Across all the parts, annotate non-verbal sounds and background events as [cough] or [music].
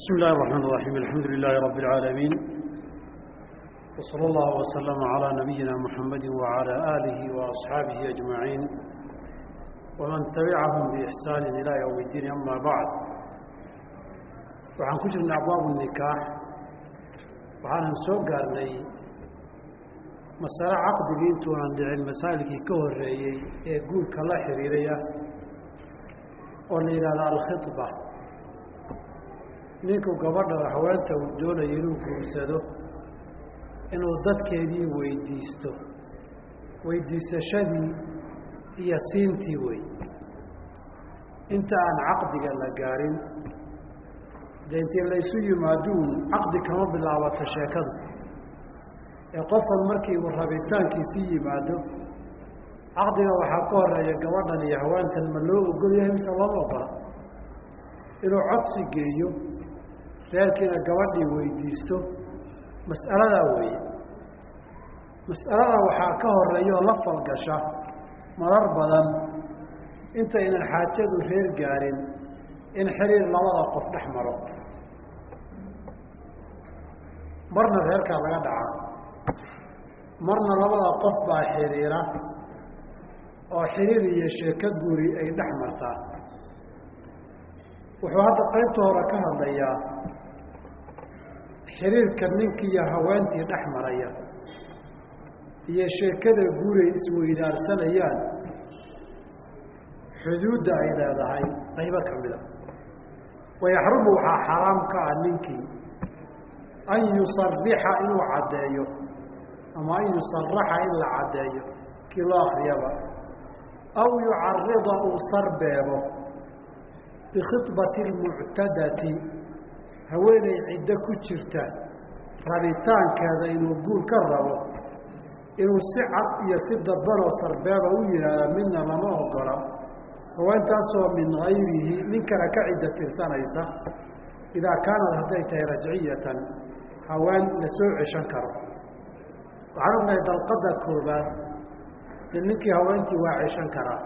بسم الله الرحمن الرحيم الحمد لله رب العالمين وصلى الله وسلم على نبينا محمد وعلى آله وأصحابه أجمعين ومن تبعهم بإحسان إلى يوم الدين أما بعد waxaan ku jirnay abwaabu nikaax waxaanan soo gaarnay masale caqdigii intuunan dhicin masaa'ilkii ka horeeyey ee guurka la xiriiraya oo la yidhahda alkhidba. Ninku gabadha haweenta uu doonayo inuu guursado inuu dadkeedii weydiisto. Weydiisashadii iyo siintii wey. Inta aan caqdiga la gaarin dee intii laysu yimaaduun caqdi kama bilaabato sheekadu ee qofkan markii uu rabitaankiisii yimaado caqdiga waxaa ka horreeya gabadhan iyo haweentan ma loo ogol yahay mise lama ogola inuu codsi geeyo reerkiina gabadhii weydiisto mas'aladaa weeye. Mas'alada waxaa ka horreeya la falgasha marar badan intaynan xaajadu reer gaarin in xiriir labada qof dhex maro. Marna reerkaa laga dhaca marna labada qof baa xiriira oo xiriir iyo sheeko guri ay dhex martaa wuxuu hadda qaybta hore ka hadlayaa xiriirka ninkii iyo haweentii dhex maraya iyo sheekada guuray isweydaarsanayaan. Xuduudda ay leedahay qaybo ka mida wayaxrumu waxaa xaraam ka ah ninkii. An yusarixa inuu caddeeyo ama an yusaraxa in la caddeeyo kii loo akriyaba aw yucarida uu sarbeebo bikhibati lmuctadati haweeney ciddo ku jirta rabitaankeeda inuu guur ka rabo inuu si cad iyo si dabanoo sarbeeba u yidhaahda midna lama ogola. Haweentaasoo min gayrihi nin kale ka cidda tirsanaysa idaa kaanad hadday tahay rajciyatan haween la soo ceshan karo waxaan ognahay dalqadda koobaad in ninkii haweentii waa ceshan karaa.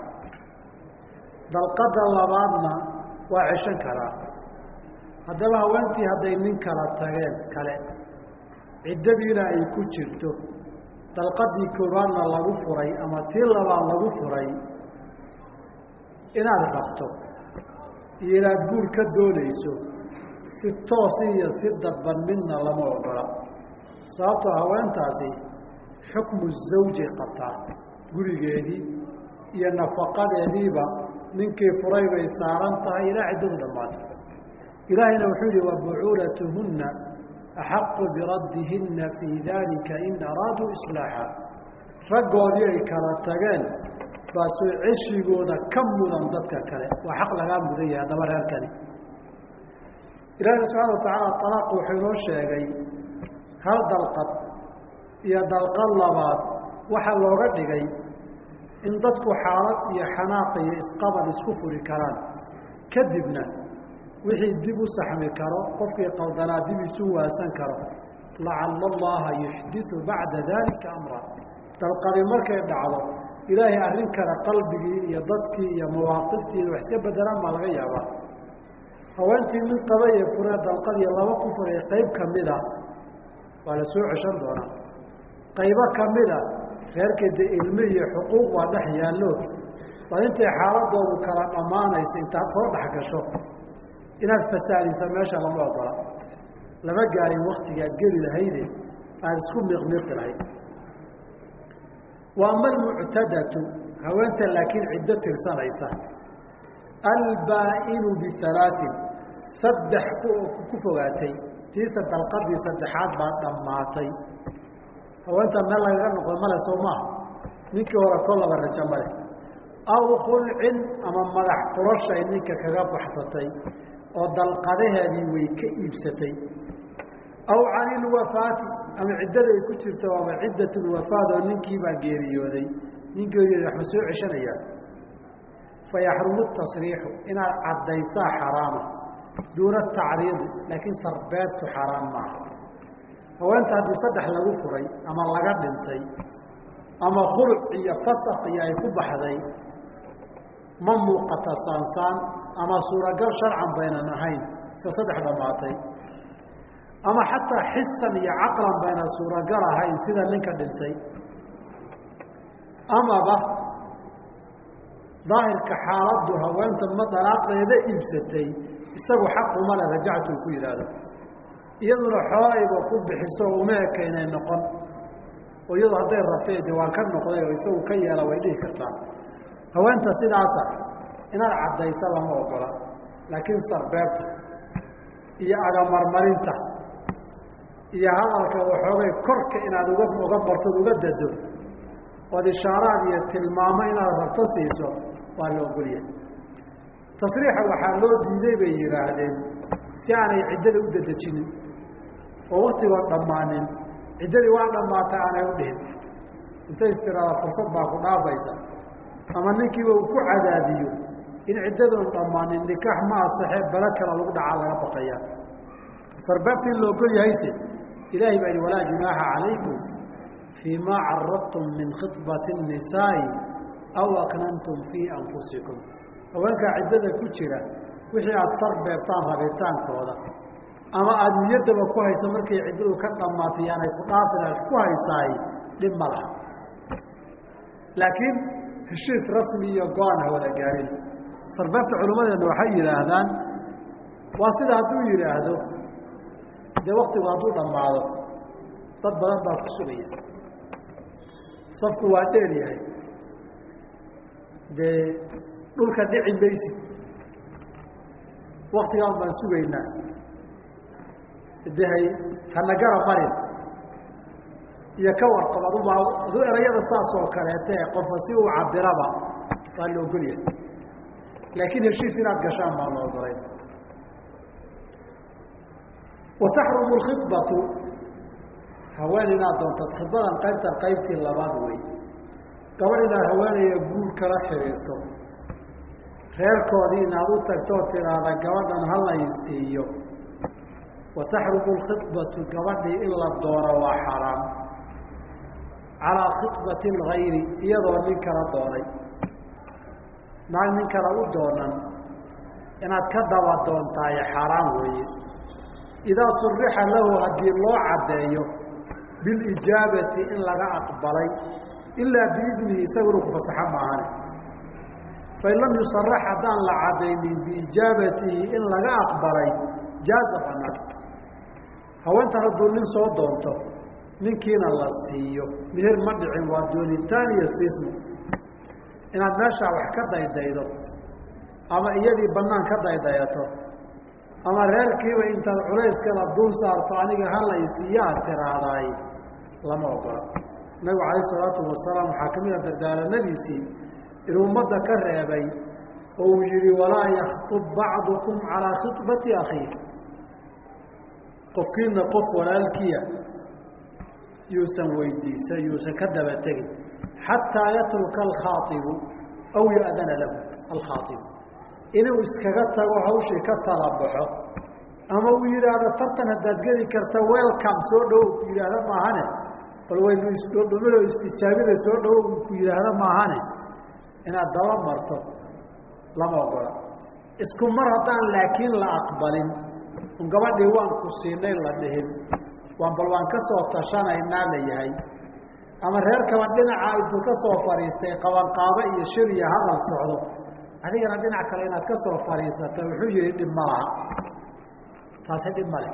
Dalqadda labaadna waa ceshan karaa. Haddaba haweentii hadday nin kala tageen kale ciddadiina ay ku jirto dalqadii koobaadna lagu furay ama tii labaad lagu furay inaad rabto iyo inaad guur ka doonayso si toosi iyo si dadban midna lama ogola sababtoo haweentaasi xukmu zawjay qabtaa gurigeedii iyo nafaqadeediiba ninkii furay bay saaran tahay ilaa ciddadu dhammaato ilaahayna wuxuu yihi wabucuulatuhunna axaqu biraddihinna fii dalika in araaduu islaaxa. Raggoodii ay kala tageen baa soo ceshigooda ka mudan dadka kale. Waa xaq lagaa mudan yahay haddaba reerkani. Ilaahina subxaana wa tacaala alaaqu wuxuu inoo sheegay hal dalqad iyo dalqad labaad waxaa looga dhigay in dadku xaalad iyo xanaaq iyo isqabad isku furi karaan. Kadibna wixii dib u saxmi karo qofkii qaldanaa dib isu waasan karo lacala allaha yuxdiu bacda dalika amra. Dalqadi markay dhacdo ilaahay arrin kale qalbigii iyo dadkii iyo mawaaqiftii wax iska bedelaan baa laga yaabaa. Haweentii nin qaba ee furee dalqadiiyo laba ku furay qayb kamida waa la soo ceshan doonaa qaybo kamida reerkii de ilmi iyo xuquuq waa dhex yaallo. Bal intay xaaladoodu kala dhammaanaysa intaad soo dhex gasho inaad fasaadisa meesha lama ogola lama gaarin waktigaad geli lahayde aada isku miiqmiiqi lahayd. Wa ama almuctadatu haweenta laakiin ciddo tirsanaysa. Albaa-inu bihalaatin saddex ku fogaatay. Tiisa dalqadii saddexaad baa dhammaatay haweentaa meel lagaga noqdo male soo maaha ninkii hore kol laba rajo male aw khulcin ama madax furashay ninka kaga baxsatay oo dalqadaheedii way ka iibsatay. Aw cani ilwafaati ama ciddada ay ku jirto ama ciddat lwafaad oo ninkii baa geeriyooday. Ninkeedi waxma soo ceshanaya. Fayaxrumu tasriixu inaad caddaysaa xaraama duuna tacriidi laakiin sarbeebtu xaraam maaha haweenta haddii saddex lagu furay ama laga dhintay ama khuluc iyo fasak iyo ay ku baxday ma muuqata saansaan ama suuragal sharcan baynan ahayn se saddex dhammaatay. Ama xataa xisan iyo caqlan bayna suuragal ahayn sida ninka dhintay. Amaba daahirka xaaladdu haweenta ma dalaaqdeeda iibsatay isagu xaquma le rajactu ku yidhaahdo iyaduna xooleyba ku bixiso uma eka inay noqon. Oo iyadu hadday rabtay de ka noqday oo isagu ka yeela way dhihi kartaa. Haweenta sidaasa inaad caddaysa lama ogola laakiin sarbeebta iyo agamarmarinta iyo hadalka waxoogay korka inaad uga uga bartood uga dado ood ishaaraad iyo tilmaamo inaad rabto siiso waa la ogolyahay tasriixa waxaa loo diiday bay yidhaahdeen si aanay ciddada u dedejinin oo waktigood dhammaanin ciddadii waa dhammaatay aanay u dhihin. Intay istiraada fursad baa ku dhaafaysa. Ama ninkiiba uu ku cadaadiyo in ciddadoon dhammaanin nikaax ma asaxee balo kale lagu dhacaa laga baqayaa sarbaabta in la ogol yahayse ilaahay baa yihi walaa junaaxa calaykum fii ma caradtum min khibati الnisaa'i aw aknantum fii anfusikum. Haweenkaa ciddada ku jira wixii aada sarbeebtaan rabitaankooda ama aada niyaddaba ku haysa markay ciddadu ka dhammaatay yaanay ku dhaafin aad ku haysaay dhib ma laha. Laakiin heshiis rasmi iyo go'aan ha wada gaarin. Sarbeebta culimmadeena waxay yidhaahdaan waa sida hadduu yidhaahdo dee waktigu hadduu dhammaado dad badan baa ku sugaya. Safku waa dheer yahay. Dee dhulka dhici maysid. Waktigaan baan sugaynaa de hay hana gara iyo ka warqab aduba adu erayada saas oo kaleete qofka si uu cabiraba waa la ogol yahay laakiin heshiis inaad gashaan baan la ogolayn wataxrumu lkhibatu haween inaad doonto khidbadan qaybtan qaybtii labaad wey. Gabadh inaad haweenaya guur kala xiriirto reerkoodii inaad u tagtoo tidhaahda gabadhan halay siiyo wataxrumu lkhibatu gabadhii in la doono waa xaraam. Calaa khibati algayri iyadoo nin kala doonay naag nin kale u doonan inaad ka daba doontaayo xaaraan weeye. Idaa surixa lahu haddii loo caddeeyo bilijaabati in laga aqbalay ilaa biidnihi isagu inu ku fasaxa maahane. Fain lam yusarax haddaan la caddaynin biijaabatihi in laga aqbalay jaaza banaan haweentan hadduu nin soo doonto ninkiina la siiyo. Meher ma dhicin waa doonitaan iyo siismo inaad meeshaa wax ka daydaydo ama iyadii banaan ka daydayato ama reerkiiba intaad culayskala dul saarto aniga halaysiiyaad tiraahdaay lama ogola. Nabigu calayh isalaatu wasalaam waxaa ka mid a dardaaranadiisii inuu ummadda ka reebay oo uu yihi walaa yakhtub bacdukum calaa khibati akhiih qofkiina qof walaalkiya yuusan weydiisa yuusan ka daba tegin xataa yatruka alkhaaibu aw ya'dana lahu alkhaaibu inuu iskaga tago hawshii ka tala baxo ama uu yidhaahdo tartan haddaad geli karta welcome soo dhowow ku yidhaahda maahane? Bal waynu isdhodhomilo istijaabida soo dhowow ku yidhaahda maahane? Inaad daba marto lama ogola. Isku mar haddaan laakiin la aqbalin gabadhii waan ku siinay la dhihin waan bal waan ka soo tashanaynaa la yahay. Ama reerkaba dhinaca intuu ka soo fadhiistay qabanqaabo iyo shir iyo hadal socdo. Adigana dhinac kale inaad ka soo fadhiisata wuxuu yihi dhib ma laha. Taasi dhib ma leh.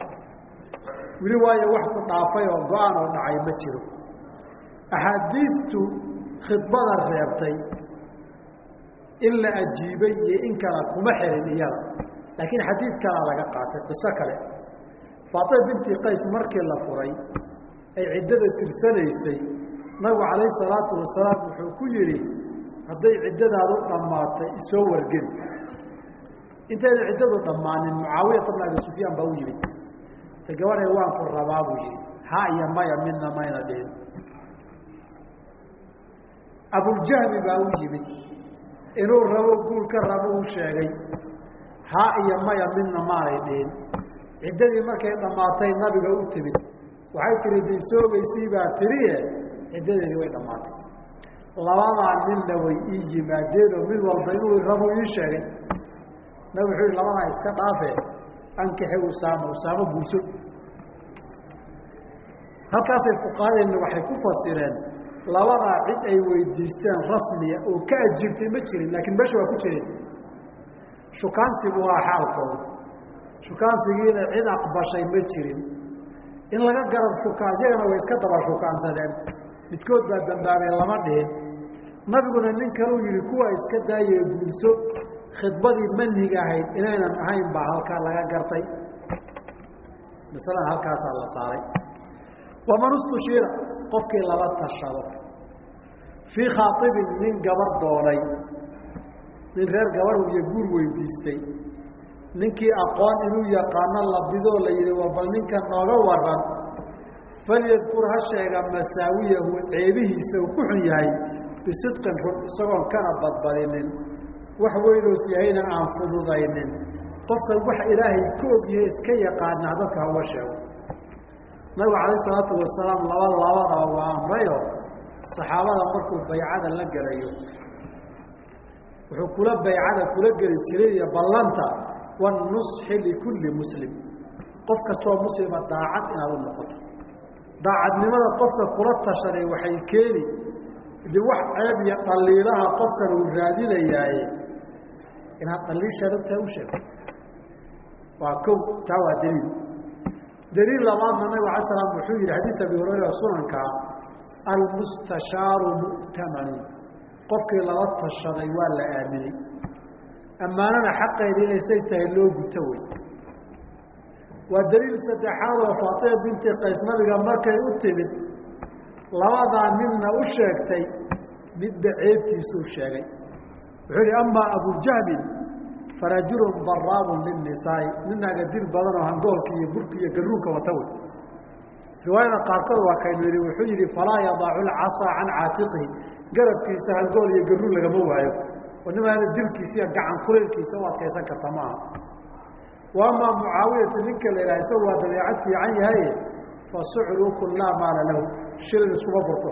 Weli waayo wax ku dhaafay oo go'aan oo dhacay ma jiro. Axaadiidtu khidbada reebtay in la ajiibay iyo in kala kuma xirin iyada laakiin xadiid kalaa laga qaatay qiso kale. Faatima binti qays markii la furay ay ciddada tirsanaysay nabigu calayhi salaatu wasalaam wuxuu ku yidhi hadday ciddadaadu dhammaatay isoo wargeli intayna ciddadu dhammaanin mucaawiyata bn abi sufyaan baa u yimid ta gabadhay waan ku rabaa buu yihi ha iyo maya midna mayna dhihin abuljahmi baa u yimid inuu rabo guulka rabo u sheegay ha iyo maya midna maanay dhihin. Ciddadii markay dhammaatay nabiga u timid. Waxay tihi diisoogaysii baa tiriye ciddadeedii way dhammaatay. Labadaa ninna way ii yimaadeenoo mid walba inuu rabu ii sheegay. Nabig wuxuu yihi labadaa iska dhaafe ankixe usaama usaamo guurso halkaasay fuqahadeenna waxay ku fasireen labadaa cid ay weydiisteen rasmiya oo ka ajibtay ma jirin laakiin meesha waa ku jireen shukaansigu waa xaalkooda shukaansigiina cid aqbashay ma jirin. In laga garab shukaan iyagana way iska daba shukaansadeen. Midkood baa dambaabay lama dhihin. Nabiguna nin kaluu yihi kuwa iska daayee guurso khidbadii manhiga ahayd inaynan ahayn baa halkaa laga gartay. Masalada halkaasaa la saaray. Waman ustushiira qofkii lala tashado fii khaaibin nin gabar doonay nin reer gabar iyo guur weydiistay ninkii aqoon inuu yaqaano labidoo la yihi bal ninka nooga waran falyadkur ha sheega masaawiyahu ceebihiisa uu ku xun yahay. Bisidqin run isagoon kana badbadinin. Wax weynoos yahayna aan fududaynin. Qofkan wax ilaahay ka ogyahay iska yaqaanaa dadka hawa sheego. Nabigu calayh isalaatu wasalaam laba labadaba waa amrayo. Saxaabada markuu baycada la gelayo wuxuu kula baycada kula geli jiray iyo ballanta wanusxi likulli muslim. Qof kastoo muslima daacad inaad u noqoto. Daacadnimada qofka kula tashaday waxay keeni. De wax ceeb iyo dhaliilaha qofkan uu raadinayaaye inaad dhaliisha ragtaa u sheegto waa kow taa waa daliil. Daliil labaadna nabig alay slam wuxuu yihi xadiis abi hurayra sunankaa almustashaaru mu'tamanu qofkii lala tashaday waa la aaminay. Ammaanana xaqeeda inaysay tahay loo guto wey waa daliil saddexaad oo faatima binti qays nabiga markay u timid labadaa ninna u sheegtay midba ceebtiisuu sheegay. Wuxuu yihi amaa abujahmin farajulun baraabun lilnisaai ninaaga dir badan oo hangoolka iyo burka iyo garuunka wata wey riwaayada qaarkood waa kaynu yihi wuxuu yihi falaa yadaacu lcasaa can caatiqihi garabkiisa hangool iyo garuun lagama waayo. Oo nimaana dirkiisa iyo gacan kuleylkiisa u adkaysan karta maaha wa amaa mucaawiyatu ninka la yidhaha isagu waa dabeecad fiican yahaye fa sucrukun laa maala lahu. Shilin iskuma furto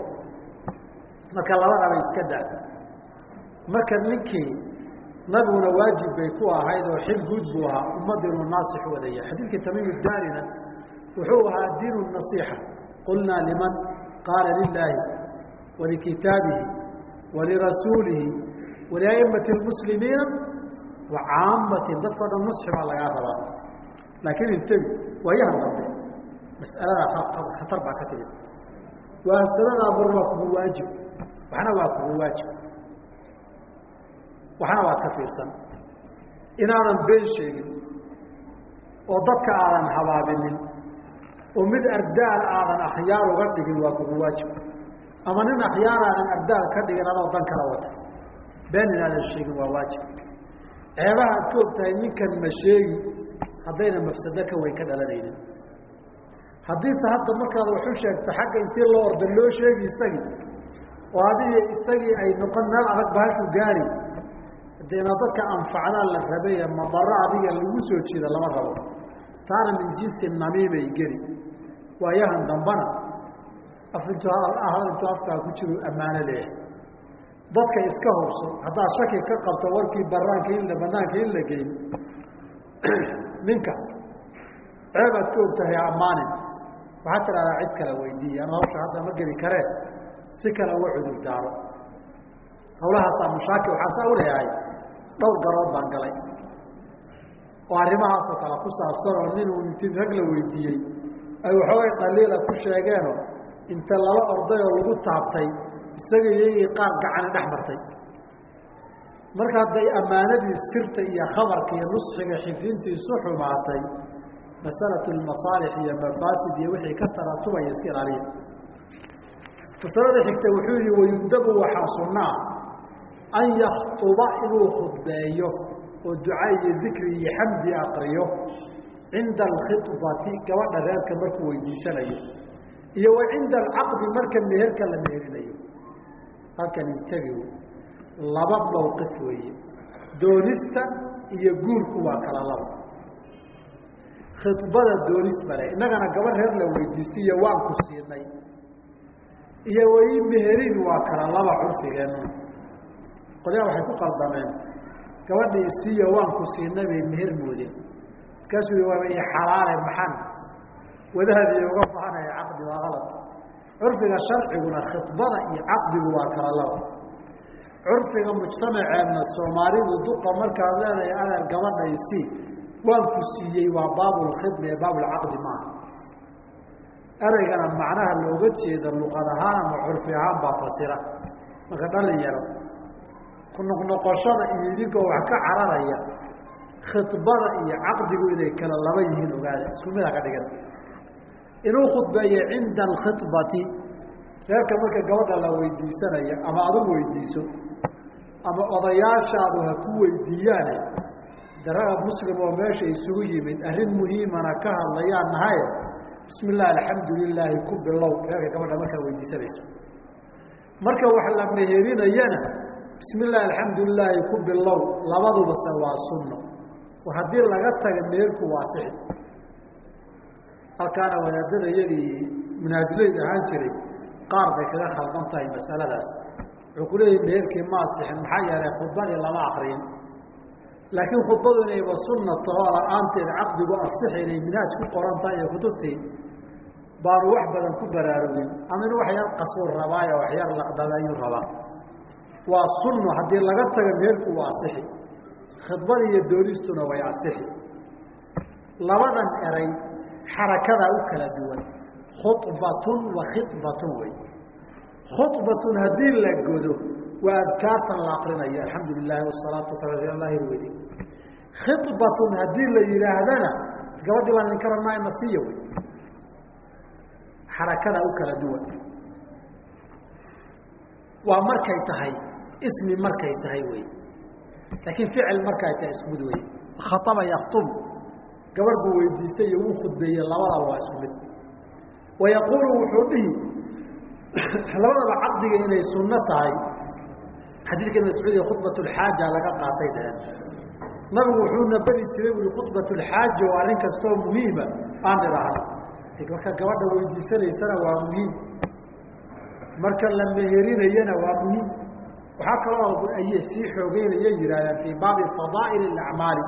marka labadaba iska daa marka ninkii nabiguna waajib bay ku ahayd oo xil guud buu ahaa ummadda inuu naasix wadaya xadiidkii tamiim daarina wuxuu ahaa diin nasiixa. Qulnaa liman qaala lilaahi walikitaabihi walirasuulihi waliaimati lmuslimiina wa caamatin dadkao dhan nusxi baa lagaa rabaa laakiin intebi waayahan dambe mas'aladaa khatar baa ka timid waasaladaa mar waa kugu waajib waxna waa kugu waajib waxna waad ka fiirsan inaadan been sheegin oo dadka aadan habaabinin oo mid ardaal aadan akhyaar uga dhigin waa kugu waajib ama nin aadan ardaal ka dhigin adoo dan kala wata been inaadan sheegin waa waajib. Ceebaha ad ka og tahay ninkan ma sheegi haddayna mafsado ka weyn ka dhalanaynin. Haddiise hadda markaad waxu sheegto xagga intii loo orda loo sheegi isagii oo adiga isagii ay noqon meel adag bahashu gaari. De dadka anfacdaa la rabay madaro adiga lagu soo jiida lama rabo. Taana min jinsi namiimay geli. Waayahan dambana af intu intuu afkaa ku jiru ammaano leeyahay dadka iska hubso haddaad shaki ka qabto warkii baraanka in banaanka in la geyn ninka ceebaad ka og tahay ammaanin waxaad tidhahdaa cid kale weydiiya ama hawsha hadda ma geli karee si kale uga cudur daaro hawlahaasaa mushaakil waxaa saa u leeyahay dhowr garood baan galay. Oo arrimahaasoo kale ku saabsan oo nin uu inti rag la weydiiyey. Ay waxoogay dhaliila ku sheegeenoo inta lala orday oo lagu taabtay isaga iyagii qaar gacani dhex martay. Marka hadday ammaanadii sirta iyo khabarka iyo nusxiga xifdintiisu xumaatay masalatu lmasaalix iyo mafaasid iyo wixii ka taratubaya iska ilaaliya masalada xigta wuxuu yihi wayundabu waxaa sunnaa an yaktuba inuu khudbeeyo oo duca iyo dikri iyo xamdi akriyo cinda alkhibati gabadha reerka markuu weydiisanayo iyo wa cinda alcaqdi marka meherka la meherinayo. Halkan intabiu laba mawqif weeye. Doonista iyo guurku waa kala laba. Khibada doonis male innagana gabadh reer la weydiistiyo waan ku siinay iyo wai meherin waa kala laba curfigeenna qolyaa waxay ku qaldameen gabadhii siiyo waan ku siinay bay meher moodeen. Markaasuu i xalaale maxan wadaadii uga bahanaya caqdi waa kalad curfiga sharciguna khibada iyo caqdigu waa kala laba curfiga mujtamaceenna soomaalidu duqa markaad leedahay adeer gabadha isii waan ku siiyey waa baabulkhidma ee baabulcaqdi maaha ereygana macnaha looga jeeda luqad ahaan ama curfi ahaan baa fasira. Marka dhalinyaro ku noqnoqoshada iyo idinkoo wax ka cararaya khidbada iyo caqdigu inay kala laba yihiin ogaada. Isku mida ka dhigan inuu khudbeeyo cinda alkhibati reerka marka gabadha la weydiisanaya ama adigu weydiiso ama odayaashaadu ha ku weydiiyaane daraga muslim oo meesha isugu yimid arrin muhiimana ka hadlayaan nahaye bismi illah alxamdu lilaahi ku bilow. Reerka gabadha markaa weydiisanayso. Marka wax la meherinayana bismi illahi alxamdu lilaahi ku bilow. Labadubase waa sunno. Haddii laga taga meherku waa sixi halkaana wadaadada iyagii munaasilad ahaan jiray qaar bay kaga khaldan tahay masaladaas. Wuxuu ku leeyahi meherkii ma asixin maxaa yeelay khudbadii lama akriyin laakiin khudbadu inayba sunna tahoo la'aanteed caqdigu asixi inay minhaaj ku qoran tahay iyo kutubtii baanu wax badan ku baraarugin. Ama inu wax yar qasuu rabaayo wax yar rabaa. Waa sunno haddii laga taga meherku waa asixi. Khidbada iyo doonistuna way asixi. Labadan eray xarakadaa u kala duwan. Khubatun wa khidbatun wey. Khubatun haddii la godo waa adkaartan la akrinayo alxamdu lilahi wasalaatu wasala lah wedi khidbatun haddii la yidhaahdana gabadhii baan idinka rabnaa ina siiya wey. Xarakadaa u kala duwan. Waa markay tahay ismi markay tahay wey. Laakiin ficil markay tahay ismid wey. Khaaba yakub gabar buu weydiistay iyo wuu khudbeeyey labadaba waa isku mid. Wayaquulu wuxuu dhihi labadaba caqdiga inay sunno tahay xadiidka ibn mascuud ee khudbat lxaaja laga qaatay dhaheen nabigu wuxuuna beri jiray ui khudbat lxaaja oo arrin kastoo muhiima aan idhaahno marka gabadha weydiisanaysana waa muhiim. Marka la meherinayana waa muhiim. Waxaa kaloo ay sii xoogeynaya yihaahdeen fii baabi fadaa'il اacmaali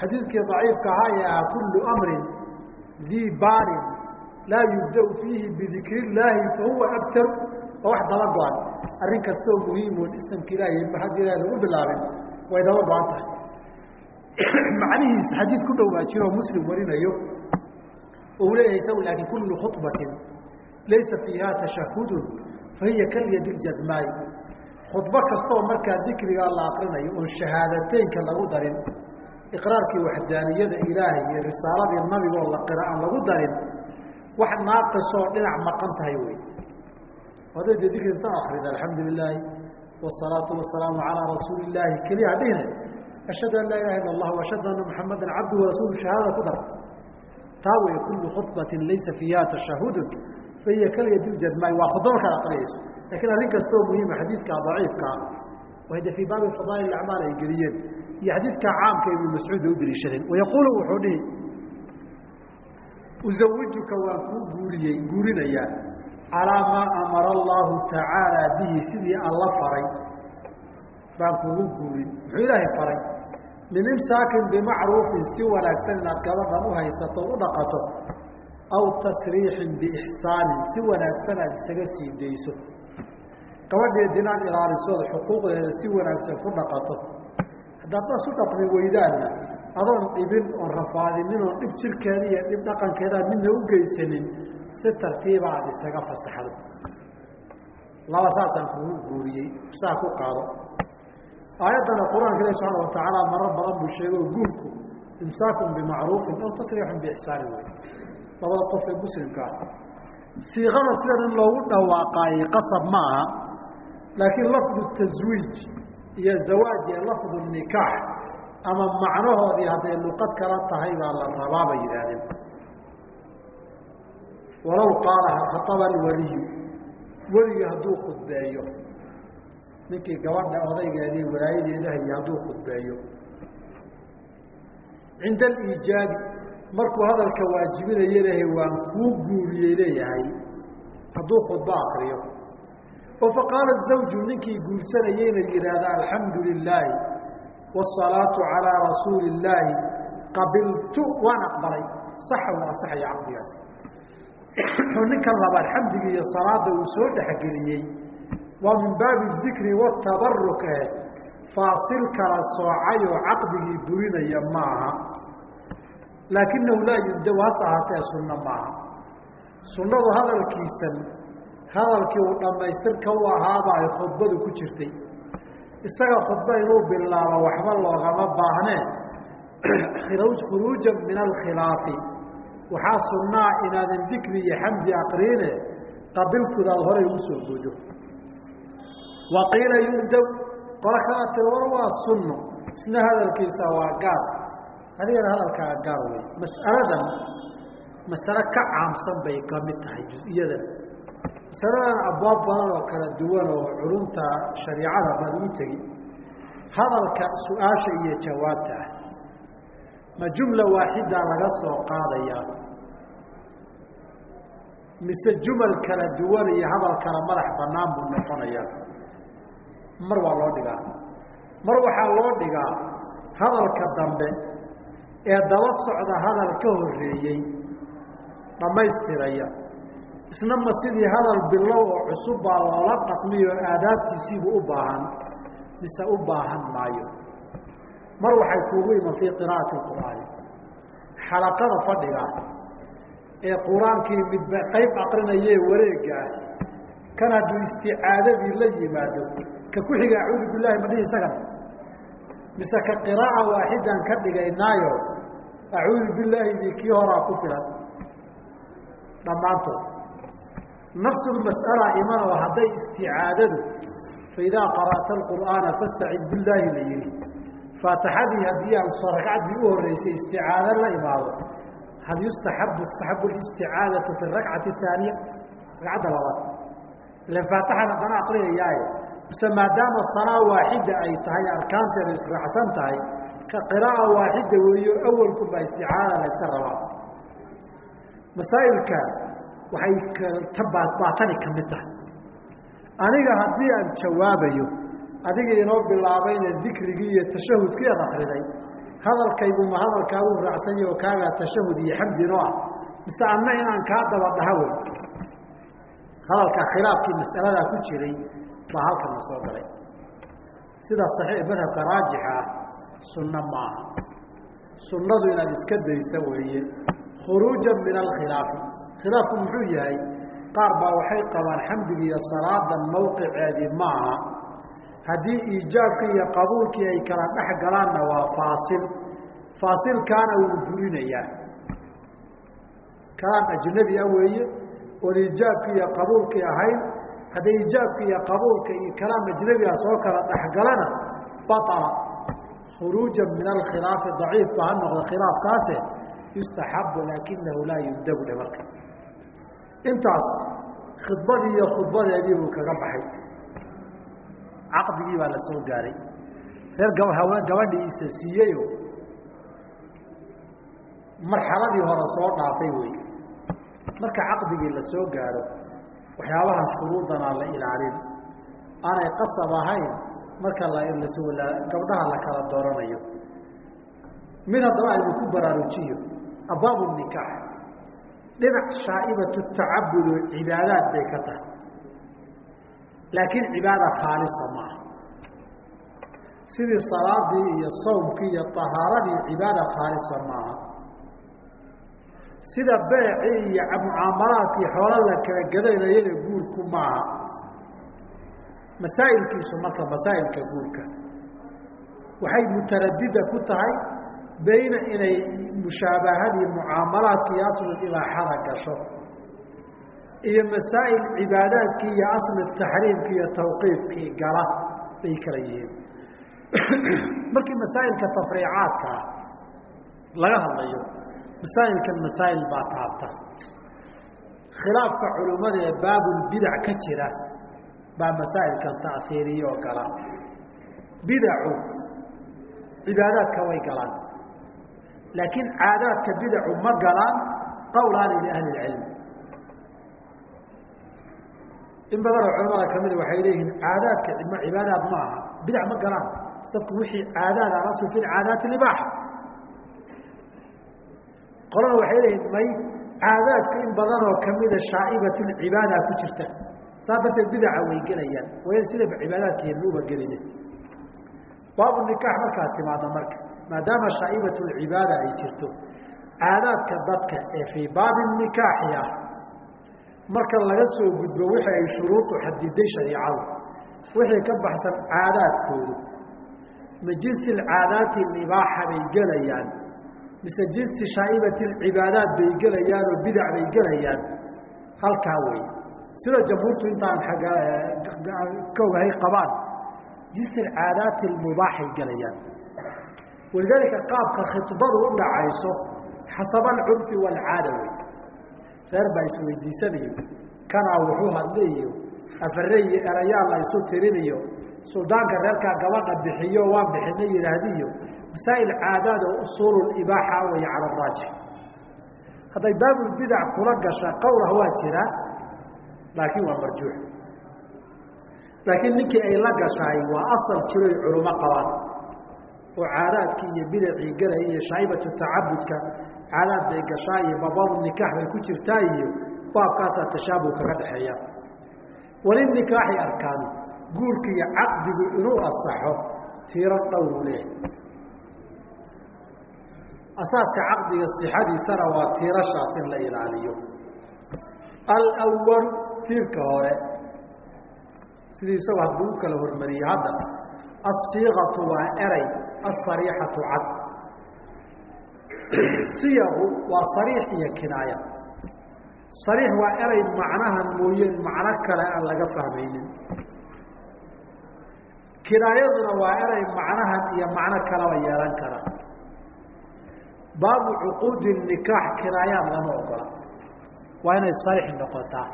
xadiidkii daciifka ahaa ee ah kullu amrin dii baarin laa yubda fiihi bidikri illaahi fahuwa abtar oo wax daba go-an. Arrin kastoo muhiimoon isamka ilaahi mahad ilahi lagu bilaabin way daba go-an tahay. [clears throat] Macnihiis xadiid ku dhow baa jiroo muslim warinayo uu leeyahay isagu laakiin kullu khubatin laysa fiiha tashahudun fahiya kalyadi ljadmaay khudbo kastoo markaa dikrigaa la akrinayo oon shahaadateynka lagu darin iqraarkii waxdaaniyada ilaahay iyo risaaladii nabigoo la qira aan lagu darin wax naaqisoo dhinac maqan tahay wey haday de dikri inta akrida alxamdu lilaahi wasalaatu wasalaamu calaa rasuuli illaahi keliya hadhihne ashhadu an laa ilaha illa allah ashhadu anna muxamadan cabduhu rasuulu shahaadada ku dar. Taa wey kullu khudbatin laysa fiiha tashahudun fahiya kalyadi ljadmaay waa khudbo markaad aqriyayso lakiin arrin kastoo muhiima xadiidkaa daciifkaa de fii baabi fadaa'il acmaal ay geliyeen. Iyo xadiidkaa caamka ibnu mascuud bay u daliishadeen wayaquulu wuxuu dhihi uzawijuka waan kuu guuriyey guurinayaa calaa maa amara allahu tacaala bihi sidii alla faray. Baan kugu guurin. Muxuu ilaahay faray min bimacruufin si wanaagsan inaad gabadhan u haysato u dhaqato aw tasriixin biixsaanin si wanaagsan aad isaga sii dayso gabadheed inaad ilaalisood xuquuqdeeda si wanaagsan ku dhaqato. Haddaad dasu dhaqmi weydaanna adoon dhibin oon rafaadinin oon dhib jirkeeda iyo dhib dhaqankeeda midna u geysanin si tartiiba aad isaga fasaxdo. Laba saasaan kugu guuriyey saa ku qaado. Aayaddana qur'aanka ilahi subxaana watacaala marar badan buu sheegay oo guurku imsaakun bimacruufin aw tasriixun biixsaanin wey labada qof ee muslimka ah. Siiqada sidan in loogu dhawaaqaayey qasab ma aha laakiin lafdu taswiij iyo zawaaj iyo lafdu nikaax ama macnahoodii hadday luqad kala tahay baa la rabaa bay yidhaahdeen. Walow qaalaha khaaba alwaliyu weligii hadduu khudbeeyo. Ninkii gabadha odaygeedii walaayadeedahayo hadduu khudbeeyo. Cinda aliijaabi markuu hadalka waajibinayo lehay waan kuu guuriyey leeyahay. Hadduu khudbo akriyo oo faqaala zawju ninkii guursanayeyna yidhaahda alxamdu lilaahi wاsalaatu calaa rasuuli illaahi qabiltu waan aqbalay. Saxa u asaxaya caqdigaas [coughs] ninkan labaad xamdigii iyo salaada uu soo dhexgeliyey waa min baabi dikri watabaruk eh faasil kala soocayoo caqdigii burinaya maaha. Laakinahu laa yundaw hase ahaatee sunno maaha. Sunnadu hadalkiisan hadalkii uu dhammaystirka u ahaaba ay khudbadu ku jirtay. Isaga khudba inuu bilaabo waxba loogama baahnee khuruujan min alkhilaafi. Waxaa sunnaa inaadan dikri iyo xamdi akriine qabilkudaad horay ugu soo goodo wa qiila yundaw qolo kala tiri war waa sunno. Isna hadalkiisa waa gaar. Adigana hadalkaa gaar wey mas'aladan masale ka caamsan bay ka mid tahay jus-iyadan masaladan abwaab badan oo kala duwan oo culumta shariicada baad ugu tegi hadalka su'aasha iyo jawaabta. Ma jumla waaxida laga soo qaadayaa mise jumal kala duwan iyo hadal kala madax banaan buu noqonayaa mar waa loo dhigaa. Mar waxaa loo dhigaa hadalka dambe ee daba socda hadal ka horeeyey dhammaystiraya isna ma sidii hadal bilow oo cusub baa loola dhaqmiyo aadaabtiisiibu u baahan mise u baahan maayo? Mar waxay kuugu iman fii qira'ati qur'aani xalaqada fadhiga ee qur'aankii midba qayb aqrinaye wareega ah kan hadduu isticaadadii la yimaado ka ku xiga acuudu billahi madhihi isagana mise ka qiraa'a waaxidan ka dhigaynaayo acuudu billaahidii kii horaa ku filan? Dhammaantood nafsulmas'ala imanoo hadday isticaadadu faidaa qara'ta alqur'aana fastacid billaahi la yihi faatixadii haddii aan soo ragcaddii u horreysay isticaado la imaado hal yustaxabu tustaxabu listicaadatu fi rakcati ahaaniya ragcadda labaad ila faatixan haddana aqriyayaaye mise maadaama salaa waaxida ay tahay arkaanteeda israacsan tahay ka qiraa'a waaxida weeyo awalku baa isticaadada la yska rabaa masaa'ilka waxay baatani ka mid tahay. Aniga haddii aan jawaabayo adiga inoo bilaabayna dikrigii iyo tashahudkii ad akriday hadalkaygu ma hadalkaagu raacsan yaho kaagaa tashahud iyo xamdinoo ah? Mise anna inaan kaa daba dhaha wey? Hadalka khilaafkii mas'aladaa ku jiray baa halkana soo galay. Sida saxiix madhabka raajixa ah sunno maaha sunnadu inaad iska daysa weeye khuruujan min alkhilaafi khilaafku muxuu yahay qaar baa waxay qabaan xamdiga iyo salaadan mawqiceedii maaha. Haddii iijaabkii iyo qabuulkii ay kala dhex galaanna waa faasil. Faasilkaana wuu burinayaa kalaan ajnabi ah weeye oon iijaabkii iyo qabuulkii ahayn hadday iijaabka iyo qabuulka iyo kalaam ajnabiga soo kala dhexgalana baala khuruujan min alkhilaafi daciifba ha noqda khilaafkaase yustaxabu laakinahu laa yundabu dhe marka intaas khidbadii iyo khudbadeedii buu kaga baxay. Caqdigii baa la soo gaaray. Reer gabadhii isa siiyeyo marxaladii hore soo dhaafay wey. Marka caqdigii la soo gaaro waxyaabaha shuruudanaa la ilaalin. Aanay qasab ahayn marka gabdhaha la kala dooranayo. Mid haddaba aynu ku baraarujiyo. Abaabu nikaax dhinac shaaibatu tacabud oo cibaadaad bay ka tahay. Laakiin cibaada khaalisa maaha. Sidii salaadii iyo sawmkii iyo tahaaradii cibaada khaalisa maaha. Sida beecii iyo mucaamalaadkii xoola la kala gadaynayana guurku maaha. Masaa'ilkiisu marka masaa'ilka guurka. Waxay mutaradida ku tahay bayna inay mushaabahadii mucaamalaadki iyo aslulibaaxada gasho iyo masaa'il cibaadaadkii iyo asli taxriimki iyo tawqiifkii gala bay kala yihiin. [clears throat] Markii masaa'ilka tafriicaadka ah laga hadlayo masaa'ilkan masaa'il baa taabta. Khilaafka culimmada ee baabulbidac ka jira baa masaa'ilkan ta'hiiriye oo gala. Bidacu cibaadaadka way galaan laakiin caadaadka bidacu ma galaan qowlaani liahli ilcilm in badanoo culamada kamida waxay leeyihiin caadaadka cibaadaad ma aha. Bidac ma galaan. Dadku wixii caadaad alasu fi caadaati libaaxa qolana waxay leeyihiin may caadaadku in badanoo kamida shaa'ibat lcibaada ku jirta. Saa darteed bidaca way gelayaan. Way sidaba cibaadaadkeedauba geline baabu nikaax markaad timaado marka maadaama shaa'ibat lcibaada ay jirto caadaadka dadka ee fii baabi nikaaxi ah. Marka laga soo gudbo wixii ay shuruudu xadiday shariicadu wixii ka baxsan caadaadkoodu ma jinsi caadaati ibaaxa bay gelayaan mise jinsi shaaibati cibaadaat bay gelayaan oo bidac bay gelayaan? Halkaa wey sida jamhuurtu intaan ka ogahay qabaan jinsi caadaati mubaaxay gelayaan walidaalika qaabka khibadu u dhacayso xasaba alcurfi waalcaada wey reer baa isweydiisanayo kanaa wuxuu hadlayo afare iyo erayaa la tirinayo suldaanka reerkaa gabadha bixiyo waan bixina yidhaahdiyo masaa'il caadaad oo usuululibaaxa waya cala araajix hadday baabulbidac kula gasha qowlah waa jiraa laakiin waa marjuux laakiin ninkii ay la gashaay waa asal jiroy culimo qabaan oo caadaadkii iyo bidacii galay iyo shaa'ibatu tacabudka caadaad bay gashaa iyo babadu nikaax bay ku jirtaa iyo baabkaasaa tashaabuh kaga dhexeeya. Walinikaaxi arkaanu guurka iyo caqdigu inuu asaxo tiiro dhowru leeyahay asaaska caqdiga sixadiisana waa tiirashaas in la ilaaliyo. Alwalu tiirka hore sidii isagoo hadduu u kala hormariyey hadda asiiqatu waa eray asariixatu cad siyagu waa sariix iyo kinaaya sariix waa eray macnahan mooyeen macno kale aan laga fahmaynin kinaayaduna waa eray macnahan iyo macno kaleba yeelan kara baabu cuquudi nikaax kinaayaad lama ogola waa inay sariix noqotaa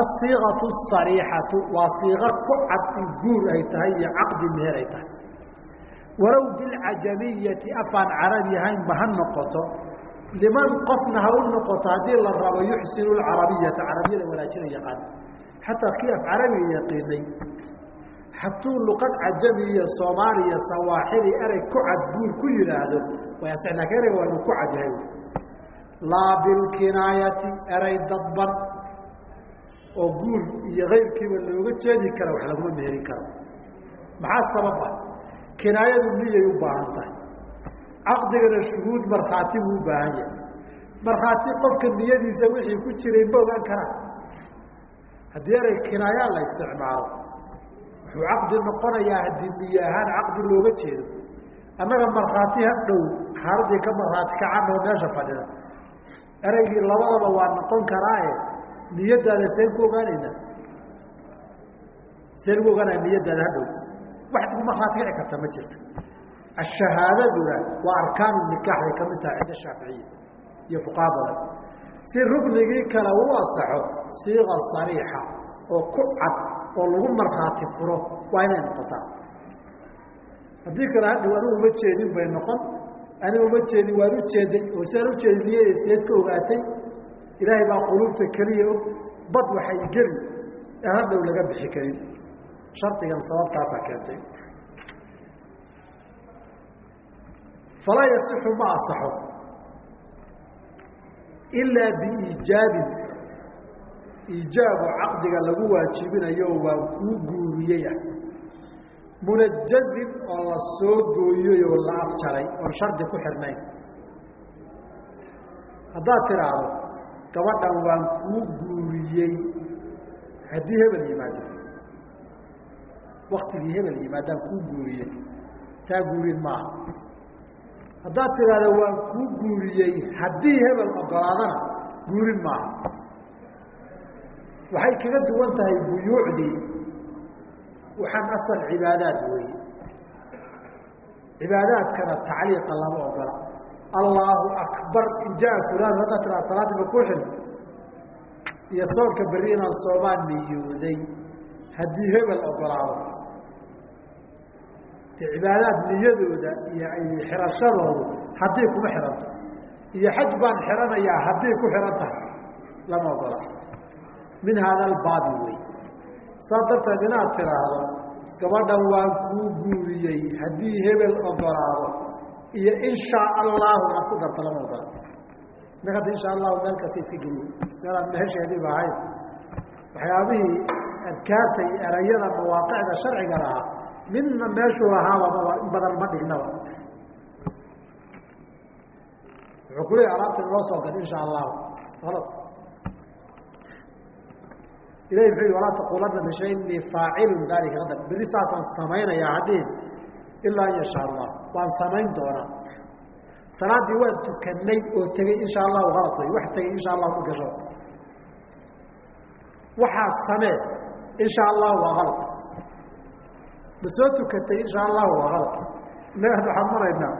asiiqatu sariixatu waa siiqo ku cad in guur ay tahay iyo caqdi meher ay tahay. Walow bilcajamiyati afaan carabi ahaynba ha noqoto liman qofna ha u noqoto haddii la rabo yuxsinu lcarabiyata carabiyada wanaajina yaqaan. Xataa kii af carabiga yaqiinay. Hadduu luqad cajami iyo sawaaxili erey ku cad guur ku yihaahdo way asix laakin ereyga ku cad yahay. Laa bilkinaayati erey dadban oo guur iyo kayrkiiba looga jeedi kara wax laguma meherin karo. Maxaa sabab ah kinaayadu niyay u baahan tahay? Caqdigana shuhuud markhaati buu u baahan yahay. Markhaati qofka niyadiisa wixii ku jiray ma ogaan karaan haddii erey kinaayaa la isticmaalo wuxuu caqdi noqonayaa haddii niye ahaan caqdi looga jeedo. Annaga markhaati ha dhow xaaladii ka markhaati kacan oo meesha fadhida. Ereygii labadaba waa noqon karaae niyadaada seen ku ogaanaynaa seen ugu ogaanaya niyadaada hadhow. Wax ku markhaati kici karta ma jirto. Ashahaadaduna waa arkaanu nikaax bay ka mid tahay cinda shaaficiya iyo fuqaha badan. Si ruknigii kale u asaxo siiqa sariixa oo ku cad oo lagu markhaati furo waa inay noqotaa. Haddii kale hadhow anigu uma jeedin bay noqon. Aniga uma jeedin waad ujeeday oo siaan ujeedin niyada seed ka ogaatay ilaahay baa quluubta keliya og bad waxay geli. Aan hadhow laga bixi karin. Shardigan sababtaasaa keentay. Falaa yasixu ma asaxo. Ilaa biiijaabin iijaabu caqdiga lagu waajibinayo waa kuu guuriyey ah munajazin oo la soo gooyey oo la afjaray oon shardi ku xirnayn. Haddaad tidhaahdo gabadhan waan kuu guuriyey. Haddii hebel yimaado waktigii hebel yimaadaan kuu guuriyey. Taa guurin maaha. Haddaad tidhaahdo waan kuu guuriyey haddii hebel ogolaadana guurin maaha. Waxay kaga duwan tahay buyuucdii. Waxaan asal cibaadaad weeye. Cibaadaadkana tacliiqa lama ogola allaahu akbar in jaa fulaan haddaad tiraa salaadima ku xil iyo soonka berri inaan soomaan niyooday haddii hebel ogolaado. Cibaadaad niyadooda iyo xirashadoodu haddii kuma xihanto iyo xaj baan xiranayaa haddii ku xihan tahay. Lama ogola min haada albaabi wey. Saas darteed inaad tiraahdo gabadhan waan kuu guuriyey. Haddii hebel ogolaado iyo inshaa allahu aad ku darto lama ogola innaga hadda insha allahu meel kasta iska geliye meelaan mehesheediiba ahayn waxyaabihii adkaarta iyo erayada mawaaqicda sharciga lahaa midna meeshuu lahaababa in badan ma dhignaba wuxuu ku leeyahy alaabta inoo soo gad insha allahu alad ilahi wuxuu yihi walaa taquulanna bishay inii faacilun daalika qadan berri saasaan samaynayaa hadhiin ilaa an yasha allah waan samayn doonaa salaaddii waan tukanay oo tegey insha allahu halad way wax tegey insha allahu ma gasho waxaa samee insha allahu waa halad ma soo tukatay insha allahu waa halad innaga ad waxaan maraynaa